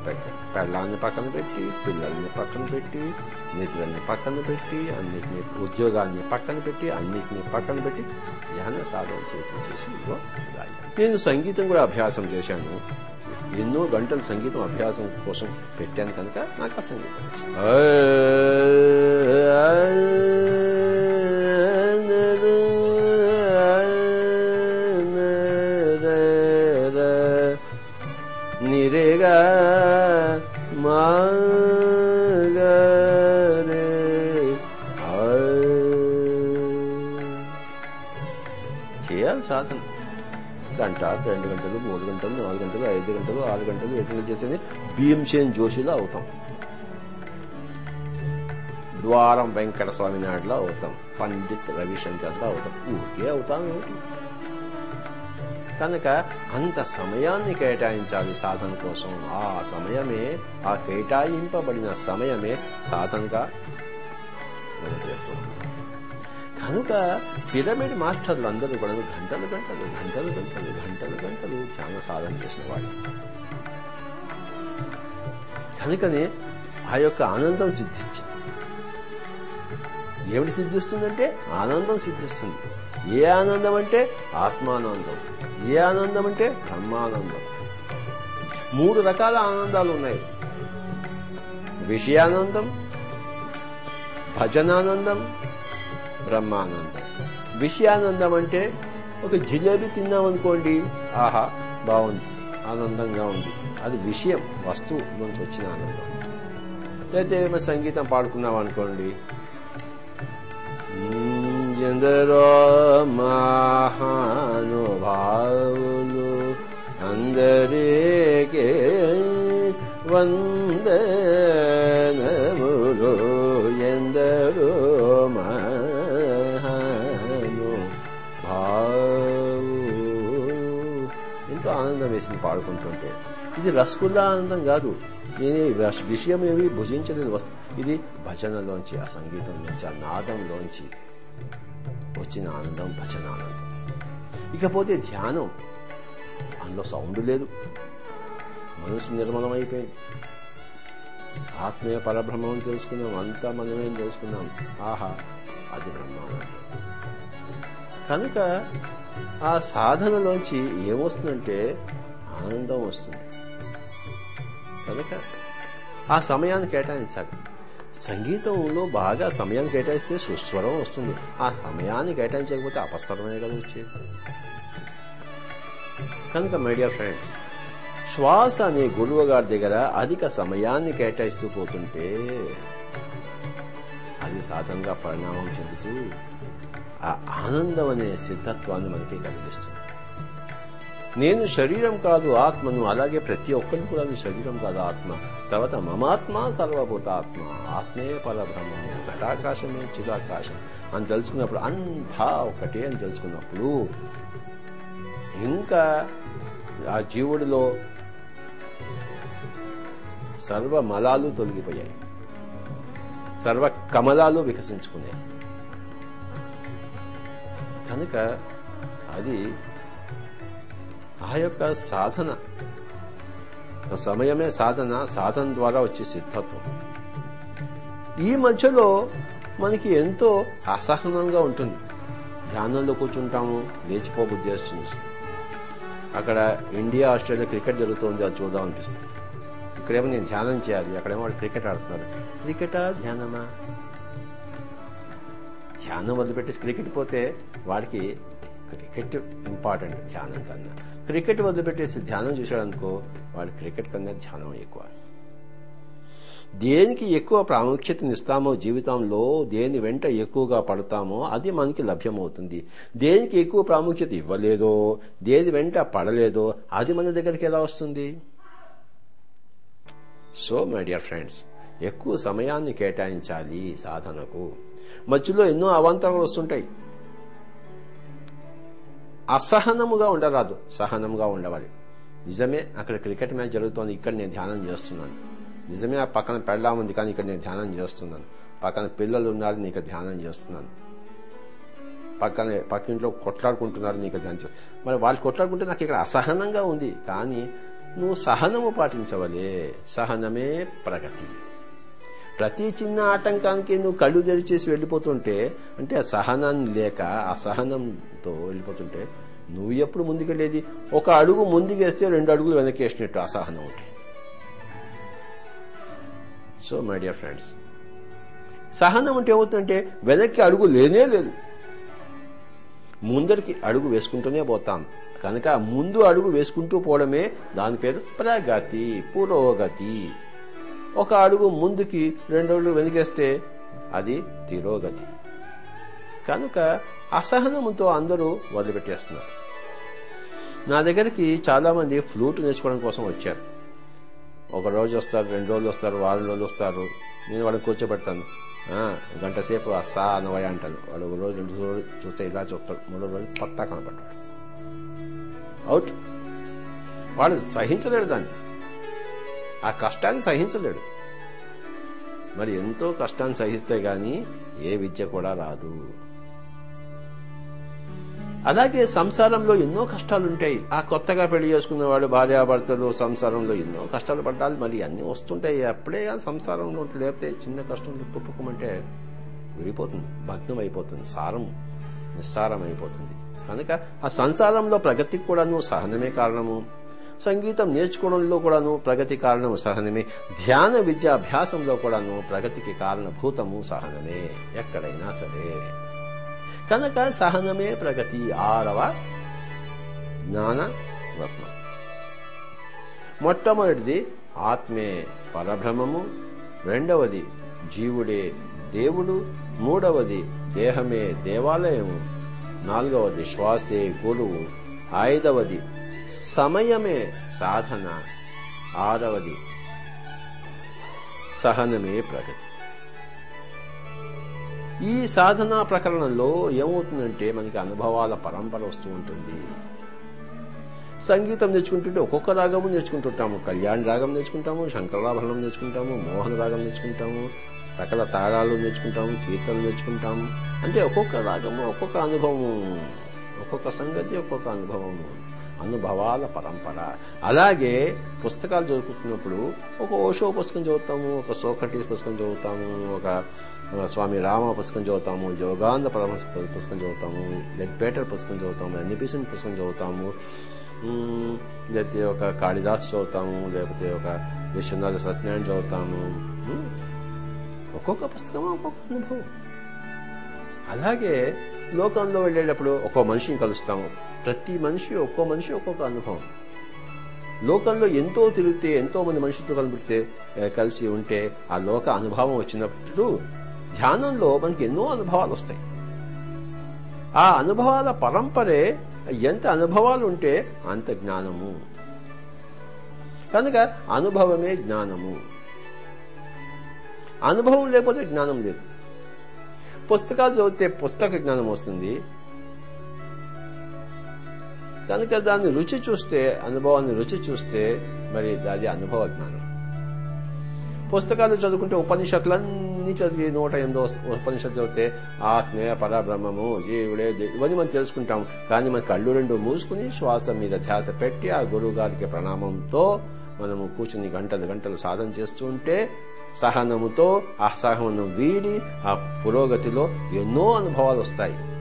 పెళ్ళాన్ని పక్కన పెట్టి పిల్లల్ని పక్కన పెట్టి నిద్రల్ని పక్కన పెట్టి అన్నిటిని ఉద్యోగాన్ని పక్కన పెట్టి అన్నిటిని పక్కన పెట్టి ధ్యాన సాధన చేసి చేసి నేను సంగీతం కూడా అభ్యాసం చేశాను. ఎన్నో గంటలు సంగీతం అభ్యాసం కోసం పెట్టాను కనుక నాకు ఆ సంగీతం గంట రెండు గంటలు మూడు గంటలు నాలుగు గంటలు ఐదు గంటలు ఆరు గంటలు ఏడు చేసేది భీమసేన్ జోషిలో అవుతాం. ద్వారం వెంకట స్వామి నాయుడులో అవుతాం. పండిత్ రవిశంకర్లో అవుతాం. ఊరికే అవుతాం ఏమిటి? కనుక అంత సమయాన్ని కేటాయించాలి సాధన కోసం. ఆ సమయమే ఆ కేటాయింపబడిన సమయమే సాధనగా కనుక పిరమిడ్ మాస్టర్లు అందరూ కూడా గంటలు గంటలు గంటలు గంటలు గంటలు గంటలు ధ్యాన సాధన చేసిన వాళ్ళు. కనుకనే ఆ యొక్క ఆనందం సిద్ధించింది. ఏమిటి సిద్ధిస్తుందంటే? ఆనందం సిద్ధిస్తుంది. ఏ ఆనందం అంటే? ఆత్మానందం. ఏ ఆనందం అంటే? బ్రహ్మానందం. మూడు రకాల ఆనందాలు ఉన్నాయి. విషయానందం భజనానందం బ్రహ్మానందం. విషయానందం అంటే ఒక జిలేబీ తిన్నాం అనుకోండి ఆహా బాగుంది ఆనందంగా ఉంది. అది విషయం వస్తువు నుంచి వచ్చిన ఆనందం. లేకపోతే సంగీతం పాడుకున్నాం అనుకోండి ఎందరో మహానుభావులు అందరికే వందనములు ఆనందం వేసింది పాడుకుంటుంటే. ఇది రసగుల్లా ఆనందం కాదు. నేనే విషయం ఏమి భుజించలేదు. ఇది భజనలోంచి ఆ సంగీతంలోంచి ఆ నాదంలోంచి వచ్చిన ఆనందం భజన ఆనందం ఇకపోతే ధ్యానం. అందులో సౌండ్ లేదు. మనసు నిర్మలమైపోయింది. ఆత్మీయ పరబ్రహ్మం తెలుసుకున్నాం. అంతా మనమేం తెలుసుకున్నాం. ఆహా అది బ్రహ్మానందం. కనుక ఆ సాధనలోంచి ఏమొస్తుందంటే ఆనందం వస్తుంది. కనుక ఆ సమయాన్ని కేటాయించాలి. సంగీతంలో బాగా సమయాన్ని కేటాయిస్తే సుస్వరం వస్తుంది. ఆ సమయాన్ని కేటాయించకపోతే అపస్వరమే కదా వచ్చేది. కనుక మై డియర్ ఫ్రెండ్స్ శ్వాస అనే గురువు గారి దగ్గర అధిక సమయాన్ని కేటాయిస్తూ పోతుంటే అది సాధనగా పరిణామం చెందుతూ ఆ ఆనందం అనే సిద్ధత్వాన్ని మనకి కనిపిస్తుంది నేను శరీరం కాదు ఆత్మను అలాగే ప్రతి ఒక్కరిని కూడా శరీరం కాదు ఆత్మ తర్వాత మమాత్మ సర్వభూత ఆత్మ ఆత్మే పరబ్రహ్మము ఘటాకాశమే చిదాకాశం అని తెలుసుకున్నప్పుడు అంతా ఒకటే అని తెలుసుకున్నప్పుడు ఇంకా ఆ జీవుడిలో సర్వ మలాలు తొలగిపోయాయి సర్వ కమలాలు వికసించుకున్నాయి కనుక అది ఆ యొక్క సాధన సమయమే సాధన సాధన ద్వారా వచ్చే సిద్ధత్వం. ఈ మధ్యలో మనకి ఎంతో అసహనంగా ఉంటుంది. ధ్యానంలో కూర్చుంటాము లేచిపోబుద్ధి చేస్తుంది. అక్కడ ఇండియా ఆస్ట్రేలియా క్రికెట్ జరుగుతుంది అది చూద్దాం అనిపిస్తుంది. ఇక్కడేమో నేను ధ్యానం చేయాలి అక్కడేమో వాళ్ళు క్రికెట్ ఆడుతున్నారు. క్రికెటా ధ్యానమా? ధ్యానం వదిలిపెట్టి క్రికెట్ పోతే వాడికి క్రికెట్ ఇంపార్టెంట్ ధ్యానం కన్నా. క్రికెట్ వదిలిపెట్టేసి ధ్యానం చూసాడనుకో వాడు క్రికెట్ కన్నా ధ్యానం ఎక్కువ. దేనికి ఎక్కువ ప్రాముఖ్యతనిస్తామో జీవితంలో దేని వెంట ఎక్కువగా పడతామో అది మనకి లభ్యమవుతుంది. దేనికి ఎక్కువ ప్రాముఖ్యత ఇవ్వలేదో దేని వెంట పడలేదో అది మన దగ్గరికి ఎలా వస్తుంది? సో మై డియర్ ఫ్రెండ్స్ ఎక్కువ సమయాన్ని కేటాయించాలి సాధనకు. మధ్యలో ఎన్నో అవాంతరాలు వస్తుంటాయి. అసహనముగా ఉండరాదు. సహనముగా ఉండవాలి. నిజమే అక్కడ క్రికెట్ మ్యాచ్ జరుగుతోంది. ఇక్కడ నేను ధ్యానం చేస్తున్నాను. నిజమే ఆ పక్కన పెళ్ళా ఉంది కానీ ఇక్కడ నేను ధ్యానం చేస్తున్నాను. పక్కన పిల్లలు ఉన్నారు నీకు ధ్యానం చేస్తున్నాను. పక్కన పక్కింట్లో కొట్లాడుకుంటున్నారు నీకు ధ్యానం చేస్తున్నాను. మరి వాళ్ళు కొట్లాడుకుంటే నాకు ఇక్కడ అసహనంగా ఉంది. కానీ నువ్వు సహనము పాటించవలే. సహనమే ప్రగతి. ప్రతి చిన్న ఆటంకానికి నువ్వు కళ్ళు తెరిచేసి వెళ్ళిపోతుంటే అంటే ఆ సహనాన్ని లేక ఆ సహనంతో వెళ్ళిపోతుంటే నువ్వు ఎప్పుడు ముందుకెళ్ళేది? ఒక అడుగు ముందుకేస్తే రెండు అడుగులు వెనకేసినట్టు అసహనం ఉంటే సో మై డియర్ ఫ్రెండ్స్ సహనం అంటే ఏమవుతుందంటే వెనక్కి అడుగు లేనే లేదు. ముందరికి అడుగు వేసుకుంటూనే పోతాం. కనుక ముందు అడుగు వేసుకుంటూ పోవడమే దాని పేరు ప్రగతి పురోగతి. ఒక అడుగు ముందుకి రెండు అడుగులు వెనుకేస్తే అది తిరోగతి. కనుక అసహనంతో అందరూ వదిలిపెట్టేస్తున్నారు. నా దగ్గరికి చాలా మంది ఫ్లూట్ నేర్చుకోవడం కోసం వచ్చారు. ఒక రోజు వస్తారు రెండు రోజులు వస్తారు వారం రోజులు వస్తారు. నేను వాళ్ళని కూర్చోబెడతాను. గంట సేపు అస్సా అనవయ అంటాను. వాడు ఒక రోజు రెండు రోజులు చూస్తే ఇలా చూస్తాడు. మూడో రోజు పత్తా కనపడ్డాడు. అవుట్. వాడు సహించలేడు దాన్ని. ఆ కష్టాన్ని సహించలేడు. మరి ఎంతో కష్టాన్ని సహిస్తే గాని ఏ విద్య కూడా రాదు. అలాగే సంసారంలో ఎన్నో కష్టాలుంటాయి. ఆ కొత్తగా పెళ్ళి చేసుకున్నవాడు భార్యాభర్తలు సంసారంలో ఎన్నో కష్టాలు పడ్డాలి మరి అన్ని వస్తుంటాయి. అప్పుడే సంసారంలో లేకపోతే చిన్న కష్టం తుప్పుకోమంటే విడిపోతుంది. భగ్నం అయిపోతుంది సారం నిస్సారం అయిపోతుంది కనుక ఆ సంసారంలో ప్రగతికి కూడాను సహనమే కారణము. సంగీతం నేర్చుకోవడంలో కూడాను ప్రగతి కారణము సహనమే. ధ్యాన విద్యాభ్యాసంలో కూడాను ప్రగతికి కారణభూతము సహనమే. ఎక్కడైనా సరే. కనుక సహనమే ప్రగతి ఆరవ జ్ఞాన రత్నం. మొట్టమొదటిది ఆత్మే పరబ్రహ్మము. రెండవది జీవుడే దేవుడు. మూడవది దేహమే దేవాలయము. నాలుగవది శ్వాసే గురువు. ఐదవది సమయమే సాధన ఆరవది. సహనమే ప్రగతి. ఈ సాధనా ప్రకరణంలో ఏమవుతుందంటే మనకి అనుభవాల పరంపర వస్తూ ఉంటుంది. సంగీతం నేర్చుకుంటుంటే ఒక్కొక్క రాగము నేర్చుకుంటుంటాము. కళ్యాణ్ రాగం నేర్చుకుంటాము శంకరాభరణం నేర్చుకుంటాము మోహన రాగం నేర్చుకుంటాము సకల తాళాలు నేర్చుకుంటాము కీర్తనలు నేర్చుకుంటాము. అంటే ఒక్కొక్క రాగము ఒక్కొక్క అనుభవము ఒక్కొక్క సంగతి ఒక్కొక్క అనుభవము. అనుభవాల పరంపర. అలాగే పుస్తకాలు చదువుకుంటున్నప్పుడు ఒక ఓషో పుస్తకం చదువుతాము ఒక సోక్రటీస్ పుస్తకం చదువుతాము ఒక స్వామి రామ పుస్తకం చదువుతాము యోగాంధ పరమహంస పుస్తకం చదువుతాము లెగ్ పేటర్ పుస్తకం చదువుతాము ఎన్నిపిసిన పుస్తకం చదువుతాము లేకపోతే ఒక కాళిదాస్ చదువుతాము లేకపోతే ఒక విశ్వనాథ సత్యనారాయణ చదువుతాము ఒక్కొక్క పుస్తకం ఒక్కొక్క అనుభవం. అలాగే లోకంలో వెళ్ళేటప్పుడు ఒక్కో మనిషిని కలుస్తాము. ప్రతి మనిషి ఒక్కో మనిషి ఒక్కొక్క అనుభవం లోకంలో ఎంతో తిరిగితే ఎంతో మంది మనుషులతో కనిపిస్తే కలిసి ఉంటే ఆ లోక అనుభవం వచ్చినప్పుడు ధ్యానంలో మనకి ఎన్నో అనుభవాలు వస్తాయి. ఆ అనుభవాల పరంపరే ఎంత అనుభవాలు ఉంటే అంత జ్ఞానము. కనుక అనుభవమే జ్ఞానము. అనుభవం లేకపోతే జ్ఞానం లేదు. పుస్తకాలు చదివితే పుస్తక జ్ఞానం వస్తుంది. కనుక దాన్ని రుచి చూస్తే అనుభవాన్ని రుచి చూస్తే మరి అది అనుభవ జ్ఞానం పుస్తకాలు చదువుకుంటే ఉపనిషత్తులన్నీ చదివి నూట ఎనిమిదో ఉపనిషత్తు చదివితే ఆత్మీయ పరబ్రహ్మము జీవుడే ఇవన్నీ మనం తెలుసుకుంటాం. కానీ మన కళ్ళు రెండు మూసుకుని శ్వాస మీద ధ్యాస పెట్టి ఆ గురువు గారికి ప్రణామంతో మనము కూర్చుని గంటలు గంటలు సాధన చేస్తుంటే సహనముతో అసహనం వీడి ఆ పురోగతిలో ఎన్నో అనుభవాలు వస్తాయి.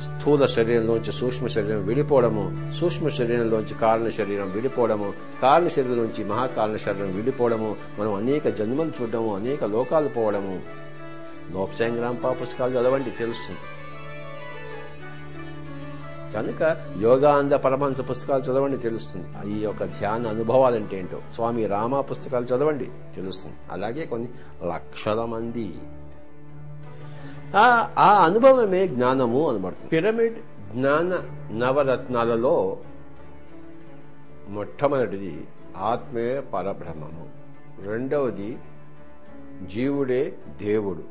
స్థూల శరీరంలోంచి సూక్ష్మ శరీరం విడిపోవడము సూక్ష్మ శరీరంలోంచి కారణ శరీరం విడిపోవడము కారణ శరీరంలోంచి మహాకారణ శరీరం విడిపోవడము మనం అనేక జన్మలు చూడడము అనేక లోకాలు పోవడము. లోపసాంగ్రాంపా పుస్తకాలు చదవండి తెలుస్తుంది. కనుక యోగానంద పరమహంస పుస్తకాలు చదవండి తెలుస్తుంది. ఈ యొక్క ధ్యాన అనుభవాలు అంటే ఏంటో? స్వామి రామ పుస్తకాలు చదవండి తెలుస్తుంది. అలాగే కొన్ని లక్షల మంది ఆ అనుభవమే జ్ఞానము అనబడుతుంది పిరమిడ్ జ్ఞాన నవరత్నాలలో మొట్టమొదటిది ఆత్మే పరబ్రహ్మము. రెండవది జీవుడే దేవుడు.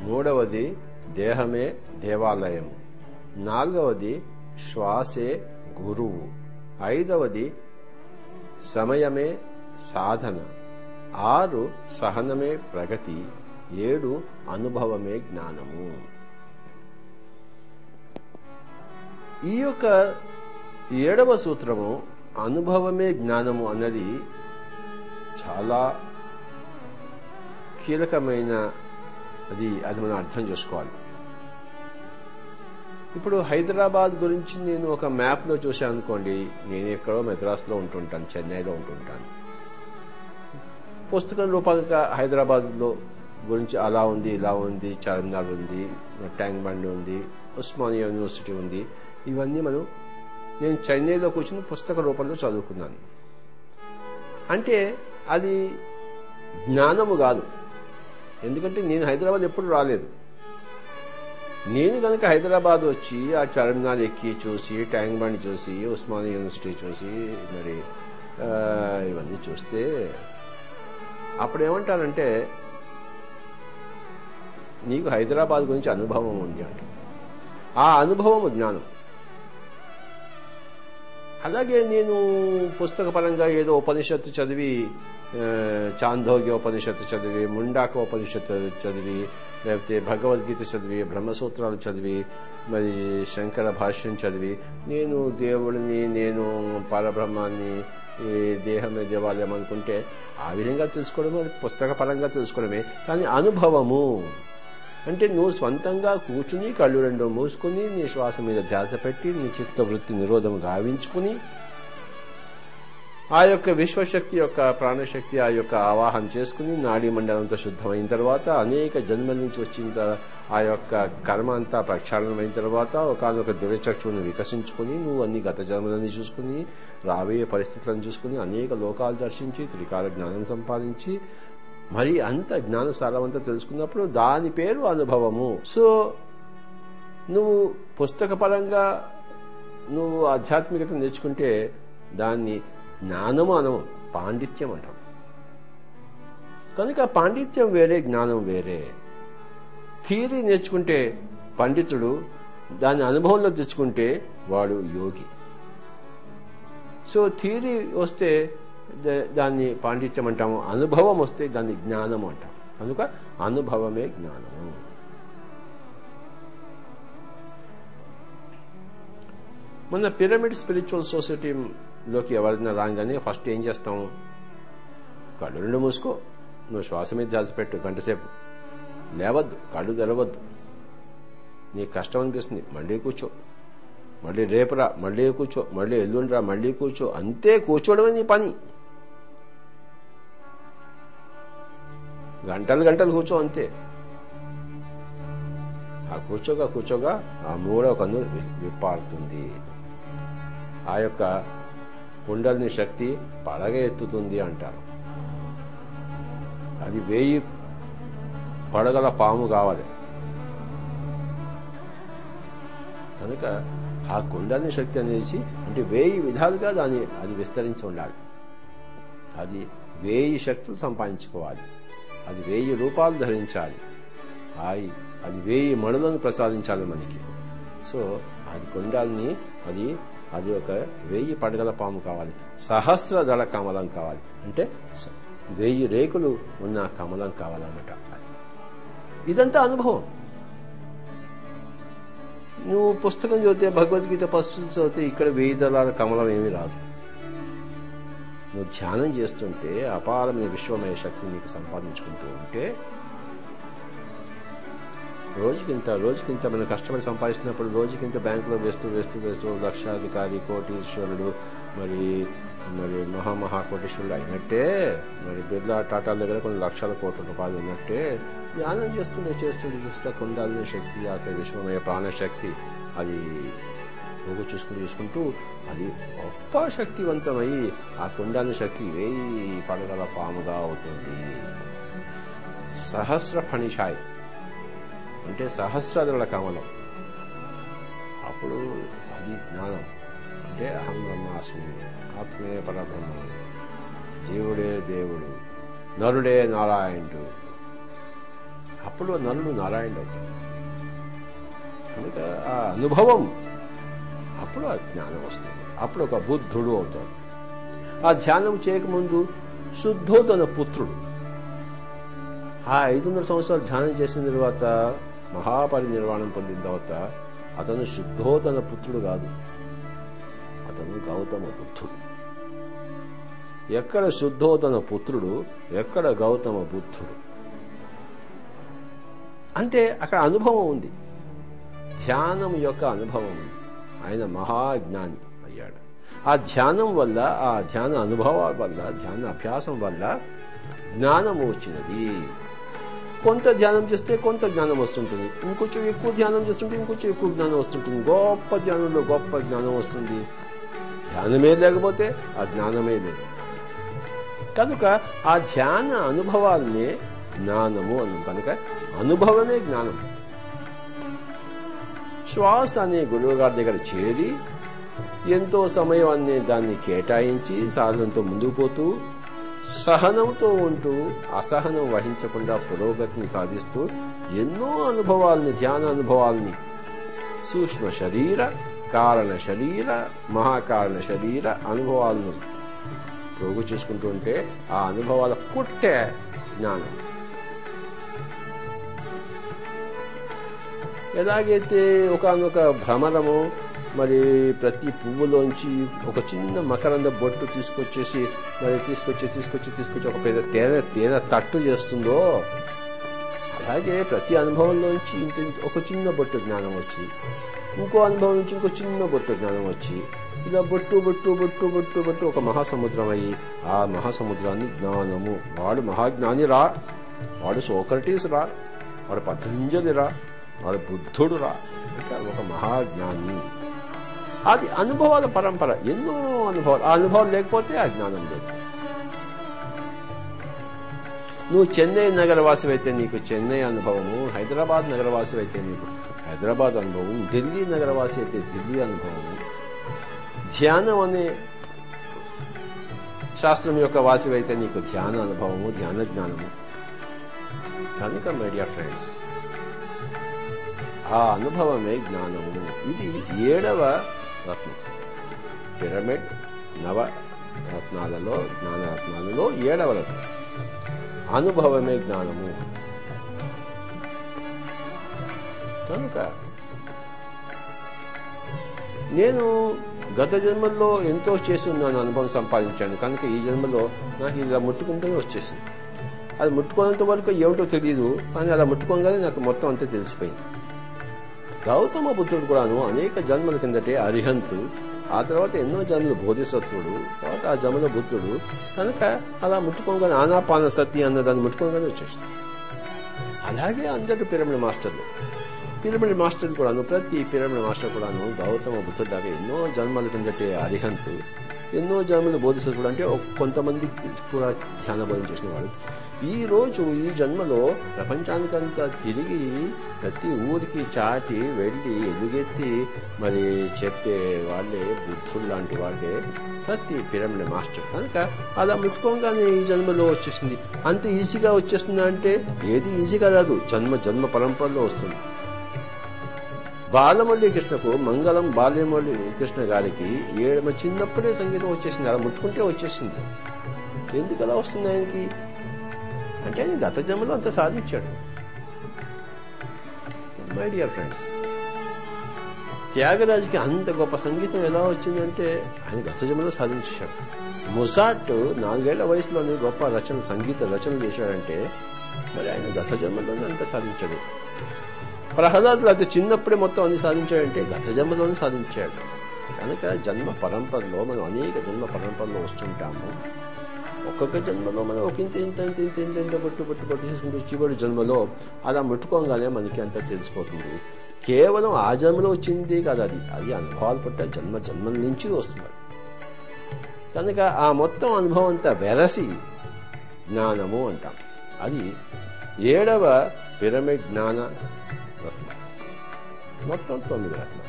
మూడవది దేహమే దేవాలయం నాలుగవది శ్వాసే గురువు. ఐదవది సమయమే సాధన. ఆరు సహనమే ప్రగతి. ఏడు అనుభవమే జ్ఞానము. ఈ యొక్క ఏడవ సూత్రము అనుభవమే జ్ఞానము అన్నది చాలా కీలకమైన అది అది మనం అర్థం చేసుకోవాలి. ఇప్పుడు హైదరాబాద్ గురించి నేను ఒక మ్యాప్లో చూశాను అనుకోండి నేను ఎక్కడో మెద్రాస్లో ఉంటుంటాను చెన్నైలో ఉంటుంటాను. పుస్తకం రూపంగా హైదరాబాద్లో గురించి అలా ఉంది ఇలా ఉంది చార్మినార్ ఉంది ట్యాంక్ బండ్ ఉంది ఉస్మానియా యూనివర్సిటీ ఉంది. ఇవన్నీ మనం నేను చెన్నైలో కూర్చుని పుస్తక రూపంలో చదువుకున్నాను. అంటే అది జ్ఞానము కాదు. ఎందుకంటే నేను హైదరాబాద్ ఎప్పుడు రాలేదు. నేను కనుక హైదరాబాద్ వచ్చి ఆ చార్మినార్ ఎక్కి చూసి ట్యాంక్ బండ్ చూసి ఉస్మానియా యూనివర్సిటీ చూసి మరి ఇవన్నీ చూస్తే అప్పుడు ఏమంటారంటే నీకు హైదరాబాద్ గురించి అనుభవం ఉంది అంట. ఆ అనుభవం జ్ఞానం. అలాగే నేను పుస్తక పరంగా ఏదో ఉపనిషత్తు చదివి చాందోగ్య ఉపనిషత్తు చదివి ముండాక ఉపనిషత్తు చదివి లేకపోతే భగవద్గీత చదివి బ్రహ్మసూత్రాలు చదివి మరి శంకర భాష్యం చదివి నేను దేవుడిని నేను పరబ్రహ్మాన్ని ఈ దేహమే దేవాలయం అనుకుంటే ఆ విధంగా తెలుసుకోవడమే పుస్తక పరంగా తెలుసుకోవడమే. కానీ అనుభవము అంటే నువ్వు స్వంతంగా కూర్చుని కళ్ళు రెండు మూసుకుని నీ శ్వాస మీద ధ్యాస పెట్టి నీ చిత్త వృత్తి నిరోధం గావించుకుని ఆ యొక్క విశ్వశక్తి యొక్క ప్రాణశక్తి ఆ యొక్క ఆవాహం చేసుకుని నాడీ మండలంతో శుద్ధమైన తర్వాత అనేక జన్మల నుంచి వచ్చిన ఆ యొక్క కర్మ అంతా ప్రక్షాళనమైన తర్వాత ఒకనొక దివ్యచక్షుని వికసించుకుని నువ్వు అన్ని గత జన్మలని చూసుకుని రాబోయే పరిస్థితులను చూసుకుని అనేక లోకాలు దర్శించి త్రికాల జ్ఞానం సంపాదించి మరి అంత జ్ఞాన సారవంతా తెలుసుకున్నప్పుడు దాని పేరు అనుభవము. సో నువ్వు పుస్తక పరంగా నువ్వు ఆధ్యాత్మికత నేర్చుకుంటే దాన్ని జ్ఞానము అనము పాండిత్యం అంటాం. కనుక పాండిత్యం వేరే జ్ఞానం వేరే. థియరీ నేర్చుకుంటే పండితుడు దాని అనుభవంలో తెచ్చుకుంటే వాడు యోగి. సో థియరీ వస్తే దాన్ని పాండిత్యం అంటాము అనుభవం వస్తే దాన్ని జ్ఞానం అంటాం. కనుక అనుభవమే జ్ఞానము. మన పిరమిడ్ స్పిరిచువల్ సొసైటీలోకి ఎవరైనా రాగానే ఫస్ట్ ఏం చేస్తాము కళ్ళు రెండు మూసుకో. నువ్వు శ్వాస మీద దాచిపెట్టు గంటసేపు లేవద్దు కళ్ళు తెరవద్దు. నీకు కష్టం అనిపిస్తుంది మళ్ళీ కూర్చో. మళ్ళీ రేపురా మళ్ళీ కూర్చో. మళ్ళీ ఎల్లుండిరా మళ్ళీ కూర్చో. అంతే కూర్చోవడమే నీ పని. గంటలు గంటలు కూర్చో అంతే. ఆ కూర్చోగా కూర్చోగా ఆ మూడవ కన్ను విప్పారుతుంది ఆ యొక్క కుండల్ని శక్తి పడగ ఎత్తుతుంది అంటారు. అది వేయి పడగల పాము కావాలి. కనుక ఆ కుండల్ని శక్తి అనేది అంటే వేయి విధాలుగా దాన్ని అది విస్తరించి ఉండాలి. అది వేయి శక్తులు సంపాదించుకోవాలి. అది వేయి రూపాలు ధరించాలి. ఆయి అది వేయి మణులను ప్రసాదించాలి మనకి సో అది కొండాలని అది అది ఒక వేయి పడగల పాము కావాలి. సహస్ర దళ కమలం కావాలి. అంటే వెయ్యి రేకులు ఉన్న కమలం కావాలన్నమాట ఇదంతా అనుభవం. నువ్వు పుస్తకం చదివితే భగవద్గీత ప్రస్తుతం చదివితే ఇక్కడ వెయ్యి దళాల కమలం ఏమీ రాదు. నువ్వు ధ్యానం చేస్తుంటే అపారమైన విశ్వమయ శక్తి నీకు సంపాదించుకుంటూ ఉంటే రోజుకింత రోజుకింత మనం కష్టపడి సంపాదిస్తున్నప్పుడు రోజుకింత బ్యాంకులో వేస్తూ వేస్తూ వేస్తూ లక్షాధికారి కోటీశ్వరుడు మరి మరి మహామహా కోటీశ్వరుడు అయినట్టే మరి బిర్లా టాటా దగ్గర కొన్ని లక్షల కోట్ల రూపాయలు ఉన్నట్టే ధ్యానం చేస్తుండే చేస్తుండే చూస్తే కొండాలని శక్తి ఆ విశ్వమయ ప్రాణశక్తి అది పోగు చూసుకుంటూ చేసుకుంటూ అది గొప్ప శక్తివంతమై ఆ కుండాల శక్తి వేయి పడగల పాముగా అవుతుంది. సహస్ర ఫణిషాయి అంటే సహస్రాదుల కమలం. అప్పుడు అది జ్ఞానం. అంటే అహం బ్రహ్మాస్మి ఆత్మే పరబ్రహ్మ జీవుడే దేవుడు నరుడే నారాయణుడు. అప్పుడు నరుడు నారాయణుడు అవుతాడు. కనుక ఆ అనుభవం అప్పుడు ఆ జ్ఞానం వస్తుంది. అప్పుడు ఒక బుద్ధుడు అవుతాడు. ఆ ధ్యానం చేయకముందు శుద్ధోదన పుత్రుడు. ఆ ఐదున్నర సంవత్సరాలు ధ్యానం చేసిన తర్వాత మహాపరినిర్వాణం పొందిన తర్వాత అతను శుద్ధోదన పుత్రుడు కాదు. అతను గౌతమ బుద్ధుడు. ఎక్కడ శుద్ధోదన పుత్రుడు ఎక్కడ గౌతమ బుద్ధుడు? అంటే అక్కడ అనుభవం ఉంది. ధ్యానం యొక్క అనుభవం ఉంది. ఆయన మహాజ్ఞాని అయ్యాడు. ఆ ధ్యానం వల్ల ఆ ధ్యాన అనుభవాల వల్ల ధ్యాన అభ్యాసం వల్ల జ్ఞానం వచ్చినది. కొంత ధ్యానం చేస్తే కొంత జ్ఞానం వస్తుంటుంది. ఇంకొంచెం ఎక్కువ ధ్యానం చేస్తుంటే ఇంకొంచెం ఎక్కువ జ్ఞానం వస్తుంటుంది. గొప్ప ధ్యానంలో గొప్ప జ్ఞానం వస్తుంది. ధ్యానమే లేకపోతే ఆ జ్ఞానమే లేదు. కనుక ఆ ధ్యాన అనుభవాలనే జ్ఞానము అను కనుక అనుభవమే జ్ఞానం. శ్వాస అనే గురువు గారి దగ్గర చేరి ఎంతో సమయాన్ని దాన్ని కేటాయించి సాధనతో ముందుకు పోతూ సహనంతో ఉంటూ అసహనం వహించకుండా పురోగతిని సాధిస్తూ ఎన్నో అనుభవాలని ధ్యాన అనుభవాల్ని సూక్ష్మ శరీర కారణ శరీర మహాకారణ శరీర అనుభవాలను ప్రోగు చేసుకుంటూ ఉంటే ఆ అనుభవాల పుట్టే జ్ఞానం. ఎలాగైతే ఒకనొక భ్రమరము మరి ప్రతి పువ్వులోంచి ఒక చిన్న మకరంద బొట్టు తీసుకొచ్చేసి మరి తీసుకొచ్చి తీసుకొచ్చి తీసుకొచ్చి ఒక పెద్ద తేనె తేనె తట్టు చేస్తుందో అలాగే ప్రతి అనుభవంలోంచి ఇంత ఒక చిన్న బొట్టు జ్ఞానం వచ్చి ఇంకో అనుభవం నుంచి ఇంకో చిన్న బొట్టు జ్ఞానం వచ్చి ఇలా బొట్టు బొట్టు బొట్టు బొట్టు బొట్టు ఒక మహాసముద్రం అయ్యి ఆ మహాసముద్రాన్ని జ్ఞానము. వాడు మహాజ్ఞాని రా వాడు సోక్రటీస్ రా వాడు పతంజలి రా వాడు బుద్ధుడు రా ఒక మహాజ్ఞాని. అది అనుభవాల పరంపర. ఎన్నో అనుభవాలు. ఆ అనుభవాలు లేకపోతే ఆ జ్ఞానం లేదు. నువ్వు చెన్నై నగరవాసి అయితే నీకు చెన్నై అనుభవము హైదరాబాద్ నగరవాసి అయితే నీకు హైదరాబాద్ అనుభవం ఢిల్లీ నగరవాసి అయితే ఢిల్లీ అనుభవము. ధ్యానం అనే శాస్త్రం యొక్క వాసి అయితే నీకు ధ్యాన అనుభవము ధ్యాన జ్ఞానము. కనుక మీడియా ఫ్రెండ్స్ ఆ అనుభవమే జ్ఞానము. ఇది ఏడవ రత్నం. పిరమిడ్ నవ రత్నాలలో జ్ఞానరత్నాలలో ఏడవ రత్నం. అనుభవమే జ్ఞానము. కనుక నేను గత జన్మల్లో ఎంతో చేస్తున్నాను అనుభవం సంపాదించాను. కనుక ఈ జన్మలో నాకు ఇలా ముట్టుకుంటూనే వచ్చేసింది. అది ముట్టుకున్నంత వరకు ఏమిటో తెలియదు కానీ అలా ముట్టుకోగానే నాకు మొత్తం అంతా తెలిసిపోయింది. గౌతమ బుద్ధుడు కూడాను అనేక జన్మల కిందటే అరిహంతు. ఆ తర్వాత ఎన్నో జన్మలు బోధిసత్వుడు. తర్వాత ఆ జన్మల బుద్ధుడు కనుక అలా ముట్టుకోగానే ఆనాపాన సతి అన్న దాన్ని ముట్టుకోగానే వచ్చేస్తాడు. అలాగే అందరు పిరమిడ్ మాస్టర్లు. పిరమిడ్ మాస్టర్లు కూడాను ప్రతి పిరమిడ్ మాస్టర్ కూడాను గౌతమ బుద్ధుడు దాకా ఎన్నో జన్మల కిందటే అరిహంతు. ఎన్నో జన్మలు బోధిసత్వుడు అంటే కొంతమంది కూడా ధ్యాన బోధన చేసిన వాడు ఈ రోజు ఈ జన్మలో ప్రపంచానికంతా తిరిగి ప్రతి ఊరికి చాటి వెళ్ళి ఎలుగెత్తి మరి చెప్పే వాళ్ళే బుద్ధుడు లాంటి వాళ్ళే ప్రతి పిరమిడ్ మాస్టర్. కనుక అలా ముట్టుకోగానే ఈ జన్మలో వచ్చేసింది. అంత ఈజీగా వచ్చేస్తుంది అంటే ఏది ఈజీగా రాదు. జన్మ జన్మ పరంపరలో వస్తుంది. బాలమల్లి కృష్ణకు మంగళం బాల్యమల్లి కృష్ణ గారికి ఏడమ చిన్నప్పుడే సంగీతం వచ్చేసింది. అలా ముట్టుకుంటే వచ్చేసింది. ఎందుకు అలా వస్తుంది ఆయనకి? అంటే ఆయన గత జన్మలో అంత సాధించాడు. మై డియర్ ఫ్రెండ్స్ త్యాగరాజుకి అంత గొప్ప సంగీతం ఎలా వచ్చిందంటే ఆయన గత జన్మలో సాధించాడు. ముసాట్ నాలుగేళ్ళ వయసులోనే గొప్ప రచన సంగీత రచన చేశాడంటే మరి ఆయన గత జన్మలోనే అంత సాధించాడు. ప్రహ్లాదులు అయితే చిన్నప్పుడే మొత్తం అన్ని సాధించాడంటే గత జన్మలోనే సాధించాడు. కనుక జన్మ పరంపరలో మనం అనేక జన్మ పరంపరలో వస్తుంటాము. ఒక్కొక్క జన్మలో మనం ఒక ఇంత ఇంత ఇంత ఇంత ఇంత ఇంత పట్టు పట్టు పట్టు చేసుకుంటూ చివరి జన్మలో. అలా ముట్టుకోగానే మనకి అంత తెలిసిపోతుంది. కేవలం ఆ జన్మలో వచ్చింది కాదు అది. అది అనుభవాలు పట్ట జన్మ జన్మల నుంచి వస్తున్నాడు కనుక ఆ మొత్తం అనుభవం అంతా వెరసి జ్ఞానము అంటాం. అది ఏడవ పిరమిడ్ జ్ఞాన రత్నం. మొత్తం తొమ్మిది రత్నం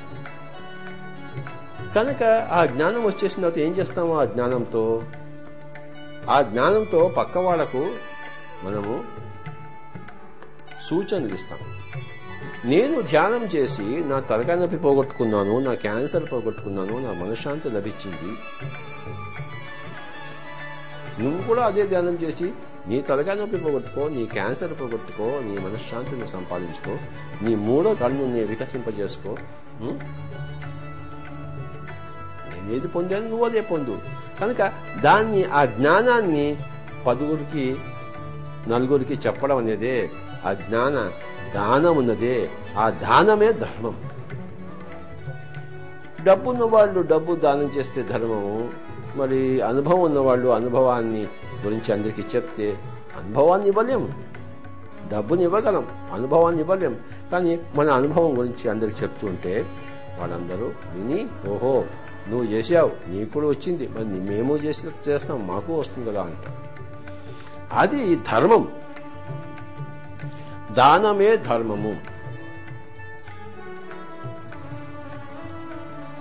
కనుక ఆ జ్ఞానం వచ్చేసిన తర్వాత ఏం చేస్తాము ఆ జ్ఞానంతో? ఆ జ్ఞానంతో పక్క వాళ్ళకు మనము సూచనలు ఇస్తాం. నేను ధ్యానం చేసి నా తలకాయ నొప్పి పోగొట్టుకున్నాను నా క్యాన్సర్ పోగొట్టుకున్నాను నా మనశ్శాంతి లభించింది. నువ్వు కూడా అదే ధ్యానం చేసి నీ తలకాయ నొప్పి పోగొట్టుకో నీ క్యాన్సర్ పోగొట్టుకో నీ మనశ్శాంతిని సంపాదించుకో నీ మూడో కన్ను నీ వికసింపజేసుకో నేనేది పొందాను నువ్వు అదే పొందు. కనుక దాన్ని ఆ జ్ఞానాన్ని పదుగురికి నలుగురికి చెప్పడం అనేదే ఆ జ్ఞాన దానం ఉన్నదే ఆ దానమే ధర్మం. డబ్బున్న వాళ్ళు డబ్బు దానం చేస్తే ధర్మము మరి అనుభవం ఉన్నవాళ్ళు అనుభవాన్ని గురించి అందరికీ చెప్తే అనుభవాన్ని ఇవ్వలేము డబ్బుని ఇవ్వగలం అనుభవాన్ని ఇవ్వలేం. కానీ మన అనుభవం గురించి అందరికి చెప్తుంటే వాళ్ళందరూ విని ఓహో నువ్వు చేసావు నీకు కూడా వచ్చింది. మరి మేము చేసి చేస్తాం మాకు వస్తుంది కదా అంట అది ధర్మం. దానమే ధర్మము.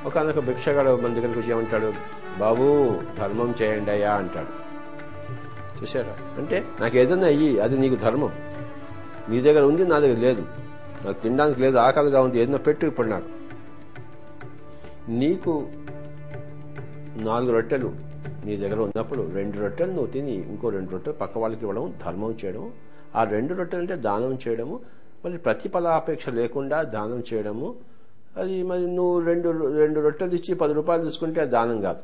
ఒకనొక భిక్షగాడు మన దగ్గరకు వచ్చి ఏమంటాడు? బాబు ధర్మం చేయండి అయ్యా అంటాడు. చూసారా అంటే నాకు ఏదైనా అయ్యి అది నీకు ధర్మం. నీ దగ్గర ఉంది నా దగ్గర లేదు. నాకు తినడానికి లేదు ఆకలిగా ఉంది ఏదైనా పెట్టు ఇప్పుడు నాకు. నీకు నాలుగు రొట్టెలు నీ దగ్గర ఉన్నప్పుడు రెండు రొట్టెలు నువ్వు తిని ఇంకో రెండు రొట్టెలు పక్క వాళ్ళకి ఇవ్వడం ధర్మం చేయడం. ఆ రెండు రొట్టెలు అంటే దానం చేయడము. మరి ప్రతిఫలాపేక్ష లేకుండా దానం చేయడము. అది మరి నువ్వు రెండు రెండు రొట్టెలు ఇచ్చి పది రూపాయలు తీసుకుంటే దానం కాదు.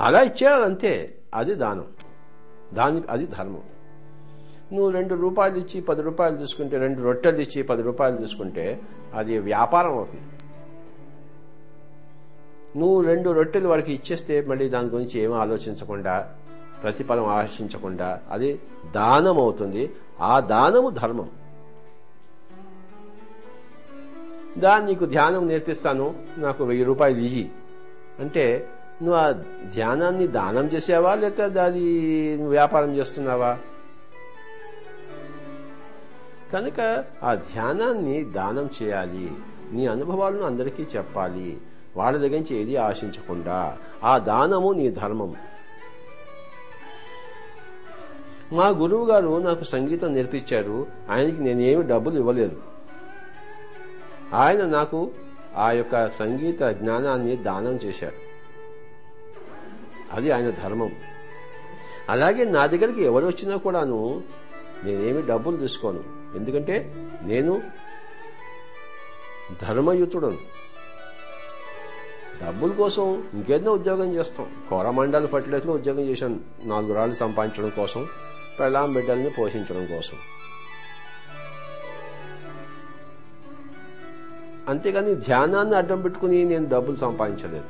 అలా ఇచ్చేయాలంతే అది దానం. దాని అది ధర్మం. నువ్వు రెండు రూపాయలు ఇచ్చి పది రూపాయలు తీసుకుంటే రెండు రొట్టెలు ఇచ్చి పది రూపాయలు తీసుకుంటే అది వ్యాపారం అవుతుంది నువ్వు రెండు రొట్టెలు వాడికి ఇచ్చేస్తే మళ్ళీ దాని గురించి ఏమీ ఆలోచించకుండా ప్రతిఫలం ఆశించకుండా అది దానం అవుతుంది ఆ దానము ధర్మం. దాన్ని నీకు ధ్యానం నేర్పిస్తాను. నాకు వెయ్యి రూపాయలు ఇయ్యి. అంటే నువ్వు ఆ ధ్యానాన్ని దానం చేసావా లేక దాని నువ్వు వ్యాపారం చేస్తున్నావా? కనుక ఆ ధ్యానాన్ని దానం చేయాలి. నీ అనుభవాలను అందరికీ చెప్పాలి. వాళ్ళ దగ్గర నుంచి ఏది ఆశించకుండా ఆ దానము నీ ధర్మం మా గురువు గారు నాకు సంగీతం నేర్పించారు. ఆయనకి నేనేమి డబ్బులు ఇవ్వలేదు. ఆయన నాకు ఆ యొక్క సంగీత జ్ఞానాన్ని దానం చేశాడు అది ఆయన ధర్మం అలాగే నా దగ్గరికి ఎవరు వచ్చినా కూడాను నేనేమి డబ్బులు తీసుకోను. ఎందుకంటే నేను ధర్మయుతుడను. డబ్బుల కోసం ఇంకేదో ఉద్యోగం చేస్తాం. కోరమండల ఫర్టిలైజర్లో ఉద్యోగం చేశాను. నాలుగు రాళ్ళు సంపాదించడం కోసం పెళ్ళాం బిడ్డల్ని పోషించడం కోసం. అంతేగాని ధ్యానాన్ని అడ్డం పెట్టుకుని నేను డబ్బులు సంపాదించలేదు.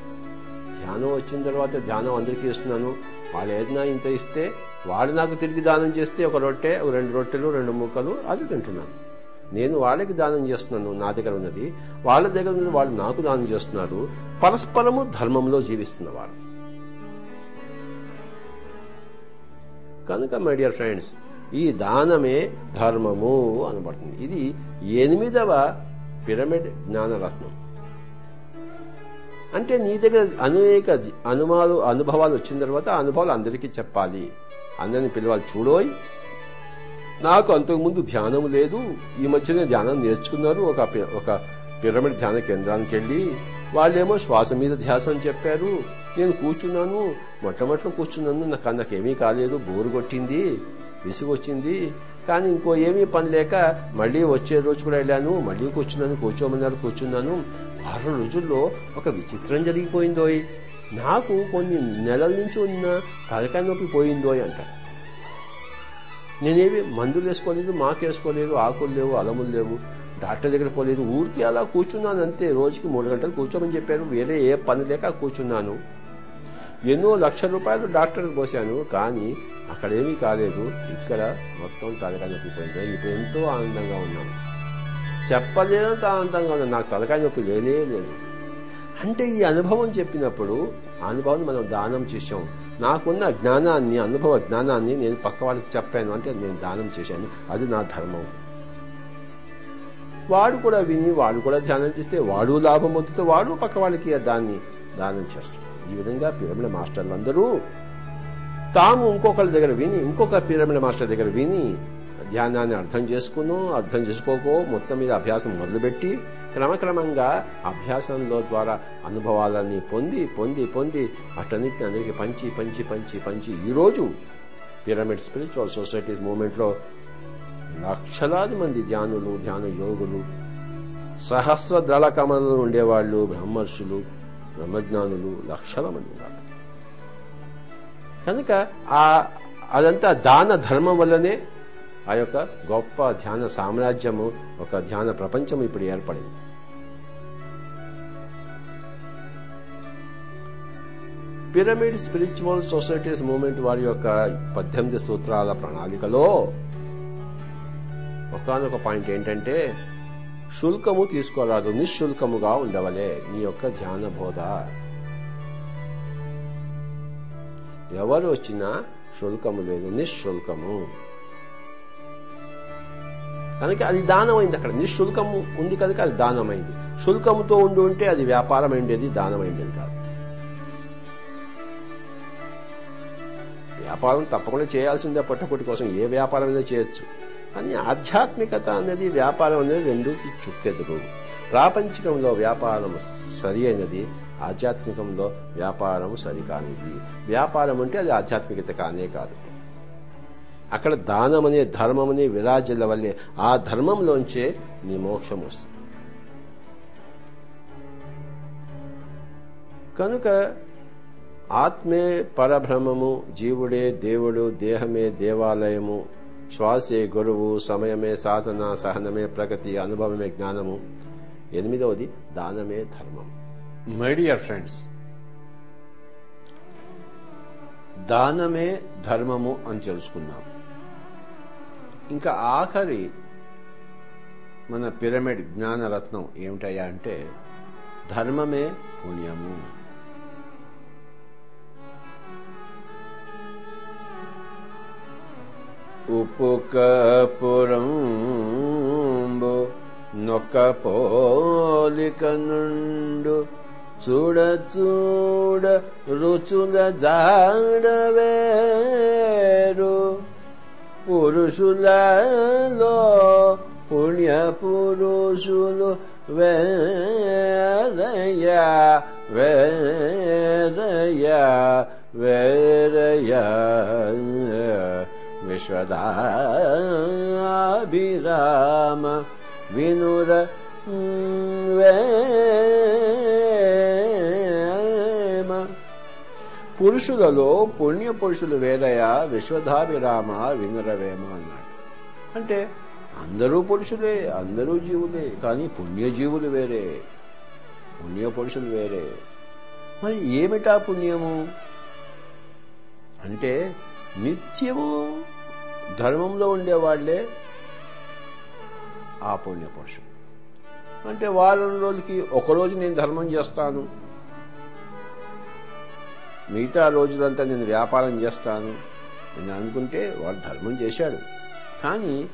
ధ్యానం వచ్చిన తర్వాత ధ్యానం అందరికీ ఇస్తున్నాను. వాళ్ళు ఏదైనా ఇంత ఇస్తే వాళ్ళు నాకు తిరిగి దానం చేస్తే ఒక రొట్టె ఒక రెండు రొట్టెలు రెండు ముక్కలు అది తింటున్నాను. నేను వాళ్ళకి దానం చేస్తున్నాను నా దగ్గర ఉన్నది. వాళ్ళ దగ్గర ఉన్నది వాళ్ళు నాకు దానం చేస్తున్నారు. పరస్పరము ధర్మంలో జీవిస్తున్నవారు కనుక మై డియర్ ఫ్రెండ్స్ ఈ దానమే ధర్మము అనబడుతుంది. ఇది ఎనిమిదవ పిరమిడ్ జ్ఞానరత్నం. అంటే నీ దగ్గర అనేక అనుమాలు అనుభవాలు వచ్చిన తర్వాత ఆ అనుభవాలు అందరికీ చెప్పాలి. అందరిని పిలవాలి చూడోయ్ నాకు అంతకుముందు ధ్యానం లేదు. ఈ మధ్యనే ధ్యానం నేర్చుకున్నారు. ఒక ఒక పిరమిడ్ ధ్యాన కేంద్రానికి వెళ్ళి వాళ్ళేమో శ్వాస మీద ధ్యాసం చెప్పారు. నేను కూర్చున్నాను. మొట్టమొదటి కూర్చున్నాను. నాకు నాకేమీ కాలేదు. బోరు కొట్టింది. విసుగొచ్చింది కానీ ఇంకో ఏమీ పని లేక మళ్ళీ వచ్చే రోజు కూడా వెళ్ళాను. మళ్ళీ కూర్చున్నాను. కూర్చోమన్నారు. కూర్చున్నాను. వారం రోజుల్లో ఒక విచిత్రం జరిగిపోయిందోయ్. నాకు కొన్ని నెలల నుంచి ఉన్న తలకాయ నొప్పి పోయిందోయ్ అంటారు. నేనేమి మందులు వేసుకోలేదు మాకు వేసుకోలేదు ఆకులు లేవు అలములు లేవు డాక్టర్ దగ్గర పోలేదు ఊరికి అలా కూర్చున్నాను అంతే రోజుకి మూడు గంటలు కూర్చోమని చెప్పారు వేరే ఏ పని లేక కూర్చున్నాను. ఎన్నో లక్షల రూపాయలు డాక్టర్కి పోసాను కానీ అక్కడేమీ కాలేదు ఇక్కడ మొత్తం తలకాయ నొప్పిపోయింది ఇప్పుడు ఎంతో ఆనందంగా ఉన్నాను. చెప్పలేనంత ఆనందంగా ఉన్నాను. నాకు తలకాయ నొప్పి లేనే లేదు. అంటే ఈ అనుభవం చెప్పినప్పుడు అనుభవాన్ని మనం దానం చేశాం. నాకున్న జ్ఞానాన్ని అనుభవ జ్ఞానాన్ని నేను పక్క వాళ్ళకి చెప్పాను అంటే నేను దానం చేశాను. అది నా ధర్మం. వాడు కూడా విని వాడు కూడా ధ్యానం చేస్తే వాడు లాభం పొందితే వాడు పక్క వాళ్ళకి దాన్ని దానం చేస్తాడు. ఈ విధంగా పిరమిడ మాస్టర్లు అందరూ తాము ఇంకొకళ్ళ దగ్గర విని ఇంకొక పిరమిడ మాస్టర్ దగ్గర విని ధ్యానాన్ని అర్థం చేసుకును అర్థం చేసుకోకో మొత్తం మీద అభ్యాసం మొదలుపెట్టి క్రమక్రమంగా అభ్యాసంలో ద్వారా అనుభవాలన్నీ పొంది పొంది పొంది అటన్నిటిని అందరికీ పంచి పంచి పంచి పంచి ఈరోజు పిరమిడ్ స్పిరిచువల్ సొసైటీస్ మూమెంట్లో లక్షలాది మంది ధ్యానులు ధ్యాన యోగులు సహస్ర దళ కమలలో ఉండేవాళ్ళు బ్రహ్మర్షులు బ్రహ్మజ్ఞానులు లక్షల మంది ఉన్నారు. కనుక ఆ అదంతా దాన ధర్మం వల్లనే ఆ యొక్క గొప్ప ధ్యాన సామ్రాజ్యము ఒక ధ్యాన ప్రపంచం ఇప్పుడు ఏర్పడింది. పిరమిడ్ స్పిరిచువల్ సొసైటీస్ మూవ్మెంట్ వారి యొక్క పద్దెనిమిది సూత్రాల ప్రణాళికలో ఒకనొక పాయింట్ ఏంటంటే శుల్కము తీసుకోరాదు నిశుల్కముగా ఉండవలే నీ యొక్క ధ్యాన బోధ. ఎవరు వచ్చినా శుల్కము లేదు నిశుల్కము కనుక అది దానమైంది అక్కడ. నిశుల్కము ఉంది కనుక అది దానమైంది. శుల్కముతో ఉండి ఉంటే అది వ్యాపారం అయిండేది దానమైండేది కాదు. వ్యాపారం తప్పకుండా చేయాల్సిందే పట్టుకోటి కోసం ఏ వ్యాపారం అయినా చేయొచ్చు. కానీ ఆధ్యాత్మికత అనేది వ్యాపారం అనేది రెండు చుక్కెదురు. ప్రాపంచికంలో వ్యాపారం సరి అయినది ఆధ్యాత్మికంలో వ్యాపారం సరికానిది వ్యాపారం అంటే అది ఆధ్యాత్మికత కానే కాదు. అక్కడ దానమనే అనే విరాజుల వల్లే ఆ ధర్మంలోంచే నీ మోక్షం వస్తుంది. కనుక ఆత్మే పరబ్రహ్మము జీవుడే దేవుడు దేహమే దేవాలయము శ్వాసే గురువు సమయమే సాధన సహనమే ప్రగతి అనుభవమే జ్ఞానము. ఎనిమిదవది దానమే ధర్మం. మై డియర్ ఫ్రెండ్స్ దానమే ధర్మము అని తెలుసుకున్నాం. ఇంకా ఆఖరి మన పిరమిడ్ జ్ఞానరత్నం ఏమిటయ్యా అంటే ధర్మమే పుణ్యము. ఉపుకపురంబు నొక్క పోలిక నుండు చూడ చూడ రుచుల జాడవేరు పురుషులలో పుణ్య పురుషులు వేరయ్యా వేరయ్యా వేరయ్యా విశ్వదాభిరామ వినుర వేమ పురుషులలో పుణ్య పురుషులు వేరయ విశ్వధాభిరామ వినురవేమ అన్నాడు. అంటే అందరూ పురుషులే అందరూ జీవులే కానీ పుణ్యజీవులు వేరే పుణ్య పురుషులు వేరే. మరి ఏమిటా పుణ్యము? అంటే నిత్యము ధర్మంలో ఉండేవాళ్ళే ఆ పుణ్య అంటే వారం రోజులకి ఒకరోజు నేను ధర్మం చేస్తాను. మిగతా రోజులంతా నేను వ్యాపారం చేస్తాను అని అనుకుంటే వాడు ధర్మం చేశాడు. కానీ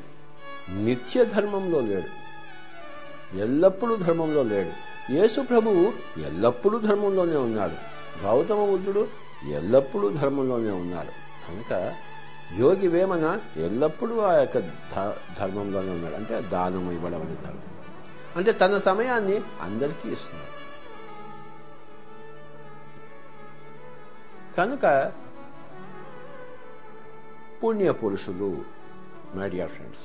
నిత్య ధర్మంలో లేడు. ఎల్లప్పుడూ ధర్మంలో లేడు. యేసు ప్రభువు ఎల్లప్పుడూ ధర్మంలోనే ఉన్నాడు. గౌతమ బుద్ధుడు ఎల్లప్పుడూ ధర్మంలోనే ఉన్నాడు. కనుక యోగి వేమన ఎల్లప్పుడూ ఆ యొక్క ధర్మంలోనే ఉన్నాడు. అంటే దానం ఇవ్వడం అనే ధర్మం. అంటే తన సమయాన్ని అందరికీ ఇస్తున్నాడు. కనుక పుణ్య పురుషులు మై డియర్ ఫ్రెండ్స్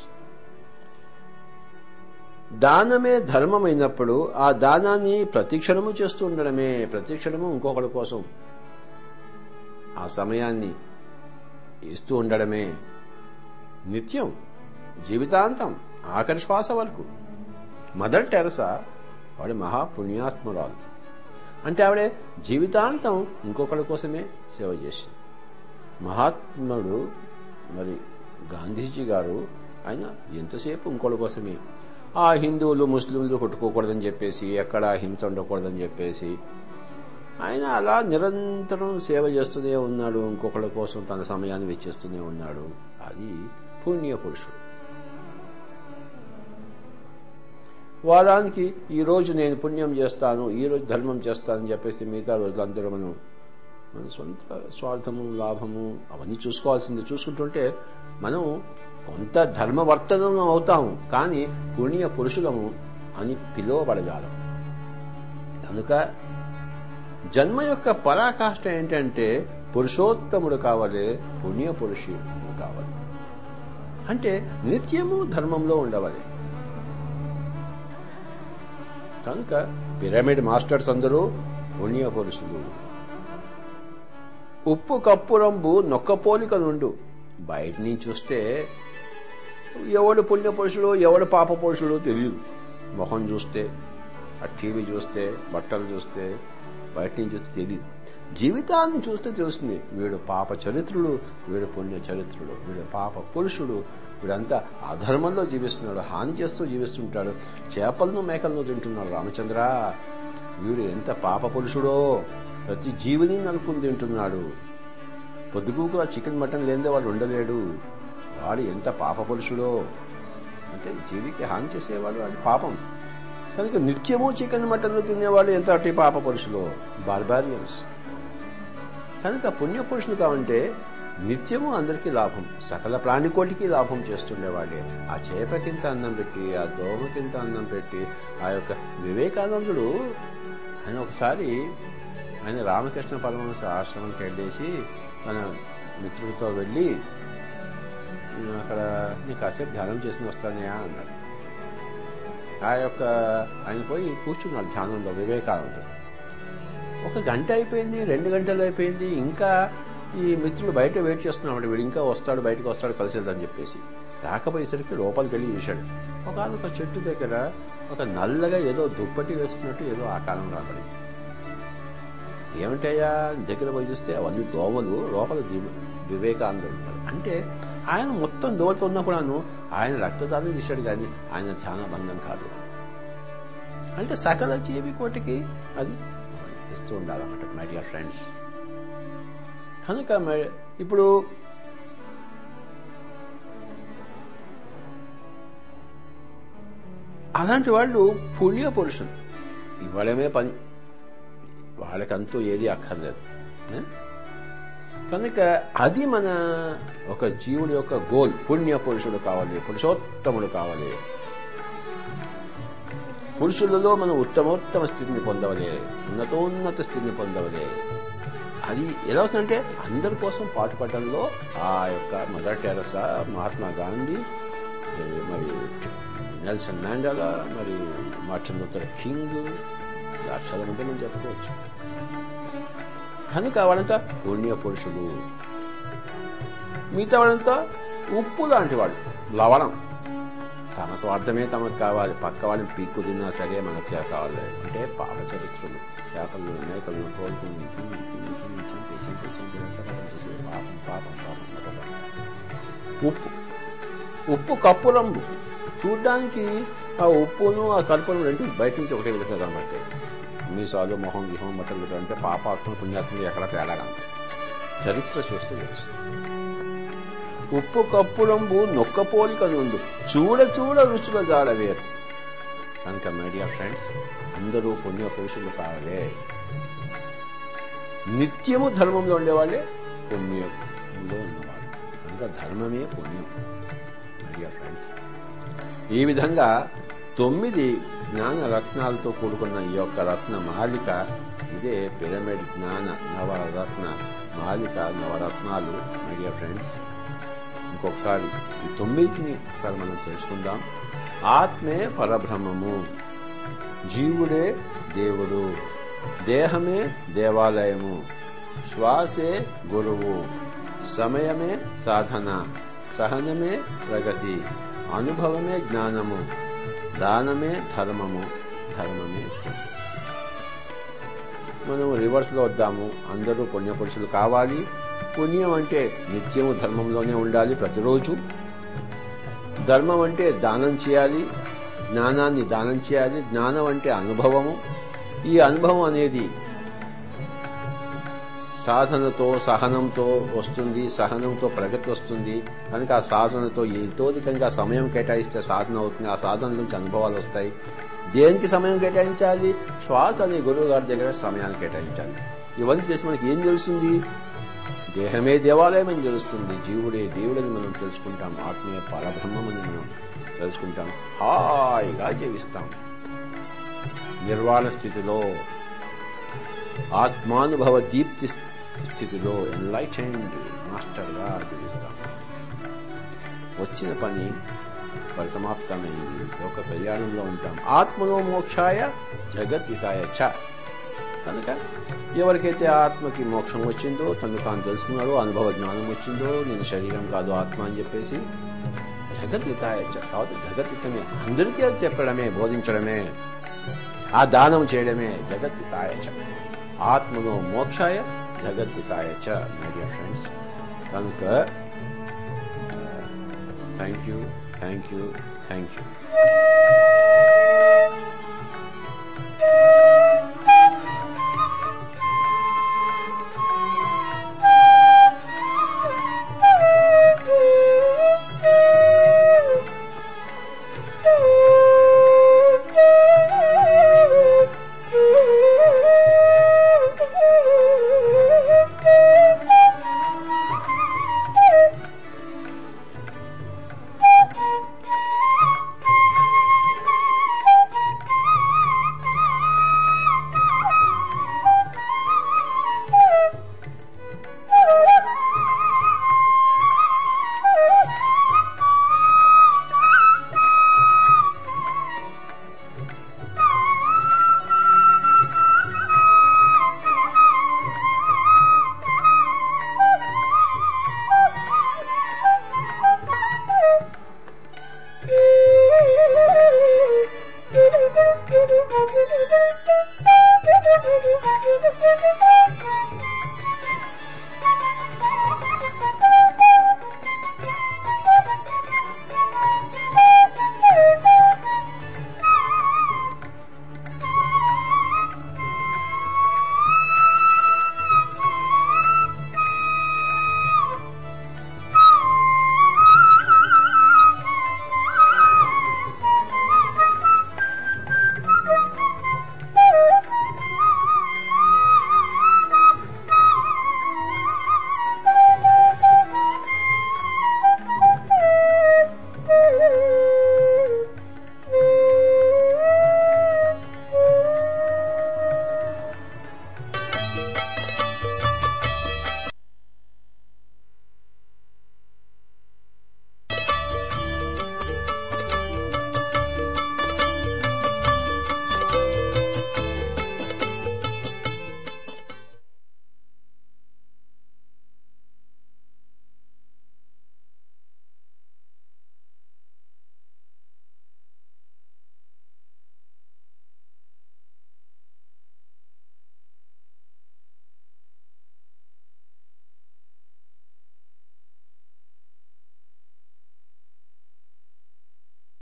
దానమే ధర్మమైనప్పుడు ఆ దానాన్ని ప్రతిక్షణము చేస్తూ ఉండడమే. ప్రతిక్షణము ఇంకొకటి కోసం. ఆ సమయాన్ని ఇస్తూ ఉండడమే. నిత్యం జీవితాంతం ఆఖరి శ్వాస వరకు. మదర్ టెరసా వాడి మహాపుణ్యాత్మురాలు అంటే ఆవిడే జీవితాంతం ఇంకొకరి కోసమే సేవ చేసింది. మహాత్ముడు మరి గాంధీజీ గారు ఆయన ఎంతసేపు ఇంకోళ్ళ కోసమే? ఆ హిందువులు ముస్లింలు కొట్టుకోకూడదని చెప్పేసి ఎక్కడ హింస ఉండకూడదని చెప్పేసి ఆయన అలా నిరంతరం సేవ చేస్తూనే ఉన్నాడు. ఇంకొకళ్ళ కోసం తన సమయాన్ని వెచ్చేస్తూనే ఉన్నాడు. అది పుణ్య పురుషుడు. వారానికి ఈ రోజు నేను పుణ్యం చేస్తాను ఈ రోజు ధర్మం చేస్తానని చెప్పేసి మిగతా రోజులందరూ మనం మన సొంత స్వార్థము లాభము అవన్నీ చూసుకోవాల్సింది. చూసుకుంటుంటే మనం కొంత ధర్మవర్తనం అవుతాము కానీ పుణ్య పురుషులము అని పిలువబడగలం. కనుక జన్మ యొక్క పరాకాష్ట ఏంటంటే పురుషోత్తముడు కావాలి పుణ్య పురుషుడు కావాలి. అంటే నిత్యము ధర్మంలో ఉండవాలి. కనుక పిరమిడ్ మాస్టర్స్ అందరూ పుణ్య పురుషులు ఉప్పు కప్పు రంబు నొక్కపోలిక నుండు బయట నుంచి చూస్తే ఎవడు పుణ్య పురుషుడు ఎవడు పాప పురుషుడు తెలియదు మొహం చూస్తే ఆ టీవీ చూస్తే బట్టలు చూస్తే బయట నుంచి చూస్తే తెలియదు జీవితాన్ని చూస్తే తెలుస్తుంది. వీడు పాప చరిత్రుడు వీడు పుణ్య చరిత్రుడు వీడు పాప పురుషుడు వీడంతా అధర్మంలో జీవిస్తున్నాడు హాని చేస్తూ జీవిస్తుంటాడు చేపలను మేకలను తింటున్నాడు రామచంద్ర. వీడు ఎంత పాప పురుషుడో ప్రతి జీవిని నలుపుని తింటున్నాడు. పొద్దుగుగా చికెన్ మటన్ లేనిదే వాడు ఉండలేడు. వాడు ఎంత పాప పురుషుడో. అంటే జీవికి హాని చేసేవాడు అది పాపం. కనుక నిత్యము చికెన్ మటన్లు తినేవాడు ఎంత అట్టి పాప పురుషులు? బార్బారియన్స్. కనుక పుణ్య పురుషులు కావంటే నిత్యము అందరికీ లాభం సకల ప్రాణికోటికి లాభం చేస్తుండేవాడే ఆ చేపకింత అన్నం పెట్టి ఆ దోమకింత అన్నం పెట్టి ఆ యొక్క వివేకానందుడు ఆయన ఒకసారి ఆయన రామకృష్ణ పరమహంస ఆశ్రమంకి వెళ్ళేసి మన మిత్రులతో వెళ్ళి అక్కడ నీ కాసేపు ధ్యానం చేసుకుని వస్తానయా అన్నాడు. ఆ యొక్క ఆయన పోయి కూర్చున్నాడు ధ్యానంలో వివేకానందుడు. ఒక గంట అయిపోయింది రెండు గంటలు అయిపోయింది ఇంకా ఈ మిత్రులు బయట వెయిట్ చేస్తున్నామంటే వీడు ఇంకా వస్తాడు బయటకు వస్తాడు కలిసేదని చెప్పేసి. రాకపోయేసరికి లోపలికి వెళ్ళి చూశాడు. ఒక ఒక చెట్టు దగ్గర ఒక నల్లగా ఏదో దుప్పటి వేసుకున్నట్టు ఏదో ఆకారం రాబడింది ఏమిటయ్యా? దగ్గర పోయి చూస్తే అవన్నీ దోమలు లోపల వివేకానందుడు అంటే ఆయన మొత్తం దోమలతో కూడాను ఆయన రక్తదానం చేశాడు కానీ ఆయన ధ్యాన బంధం కాదు. అంటే సకల జీవి కోటికి? అది ఇస్తూ ఉండాలన్నమాట మై డియర్ ఫ్రెండ్స్ కనుక ఇప్పుడు అలాంటి వాళ్ళు పుణ్య పురుషులు. ఇవ్వడమే పని. వాళ్ళకంతూ ఏది అక్కర్లేదు. కనుక అది మన ఒక జీవుడి యొక్క గోల్. పుణ్య పురుషుడు కావాలి పురుషోత్తముడు కావాలి. పురుషులలో మనం ఉత్తమోత్తమ స్థితిని పొందవలే ఉన్నతోన్నత స్థితిని పొందవలే. అది ఎలా వస్తుందంటే అందరి కోసం పాటుపడడంలో ఆ యొక్క మదర్ టెరసా మహాత్మా గాంధీ మరి నెల్సన్ మ్యాండలా మరి మార్టిన్ లూథర్ కింగ్ లక్షల మంది మనం చెప్పుకోవచ్చు. కనుక వాళ్ళంతా పుణ్య పురుషులు మిగతా వాళ్ళంతా ఉప్పు లాంటి వాళ్ళు. లవణం. తమ స్వార్థమే తమకు కావాలి. పక్క వాళ్ళని పీక్కు తిన్నా సరే మనకు కావాలి. అంటే పాప చరిత్రలు. చేపలు మేకలు పాపం పాపం పాపం. ఉప్పు. ఉప్పు కప్పు రంగు. చూడ్డానికి ఆ ఉప్పును ఆ కలుపును రెండు బయట నుంచి ఒకటే విధంగా కనబడతాయి. మీసాలు మొహం గిహం బట్టలు అంటే పాపాత్మ పుణ్యాత్మలు ఎక్కడ తేడా చరిత్ర చూస్తే తెలుస్తుంది. ఉప్పు కప్పులంబు నొక్క పోలిక నుండు చూడ చూడ రుచుల జాడవేరు కనుక మీడియా ఫ్రెండ్స్ అందరూ పుణ్య పురుషులు కావాలే. నిత్యము ధర్మంలో ఉండేవాళ్ళే పుణ్యంలో ఉన్నవాళ్ళు. కనుక ధర్మమే పుణ్యం. మీడియా ఫ్రెండ్స్ ఈ విధంగా తొమ్మిది జ్ఞాన రత్నాలతో కూడుకున్న ఈ యొక్క రత్న మాలిక ఇదే పిరమిడ్ జ్ఞాన నవరత్న మాలిక నవరత్నాలు. మై డియర్ ఫ్రెండ్స్ ఇంకొకసారి ఈ తొమ్మిదిని ఒకసారి మనం తెలుసుకుందాం ఆత్మే పరబ్రహ్మము. జీవుడే దేవుడు. దేహమే దేవాలయము. శ్వాసే గురువు. సమయమే సాధన. సహనమే ప్రగతి. అనుభవమే జ్ఞానము. దానమే ధర్మము ధర్మమే మనం రివర్స్లో వద్దాము. అందరూ పుణ్యపురుషులు కావాలి. పుణ్యం అంటే నిత్యము ధర్మంలోనే ఉండాలి ప్రతిరోజు. ధర్మం అంటే దానం చేయాలి. జ్ఞానాన్ని దానం చేయాలి. జ్ఞానం అంటే అనుభవము. ఈ అనుభవం అనేది సాధనతో సహనంతో వస్తుంది సహనంతో ప్రగతి వస్తుంది. కనుక ఆ సాధనతో ఎంతోధికంగా సమయం కేటాయిస్తే సాధన అవుతుంది. ఆ సాధన నుంచి అనుభవాలు వస్తాయి. దేనికి సమయం కేటాయించాలి? శ్వాస అనే గురువు గారి దగ్గర సమయాన్ని కేటాయించాలి. ఇవన్నీ చేసి మనకి ఏం తెలుస్తుంది? దేహమే దేవాలయం అని తెలుస్తుంది. జీవుడే దేవుడని మనం తెలుసుకుంటాం. ఆత్మీయ పరబ్రహ్మమని మనం తెలుసుకుంటాం. హాయిగా జీవిస్తాం. నిర్వాణ స్థితిలో ఆత్మానుభవ దీప్తి స్థితిలో ఎన్లైటైన్డ్ మాస్టర్గా జీవిస్తాం వచ్చిన పని పరిసమాప్తమైంది. ఒక కళ్యాణంలో ఉంటాం. ఆత్మలో మోక్షాయ జగద్వితాయ చ. కనుక ఎవరికైతే ఆత్మకి మోక్షం వచ్చిందో తను తాను తెలుసుకున్నాడో అనుభవ జ్ఞానం వచ్చిందో నేను శరీరం కాదు ఆత్మ అని చెప్పేసి జగద్వితాయ చ. కాబట్టి జగద్వితమే అందరికీ అది చెప్పడమే బోధించడమే ఆ దానం చేయడమే జగద్వితాయ చ. ఆత్మలో మోక్షాయ जगद्गुताय च my dear friends Kanak thank you thank you thank you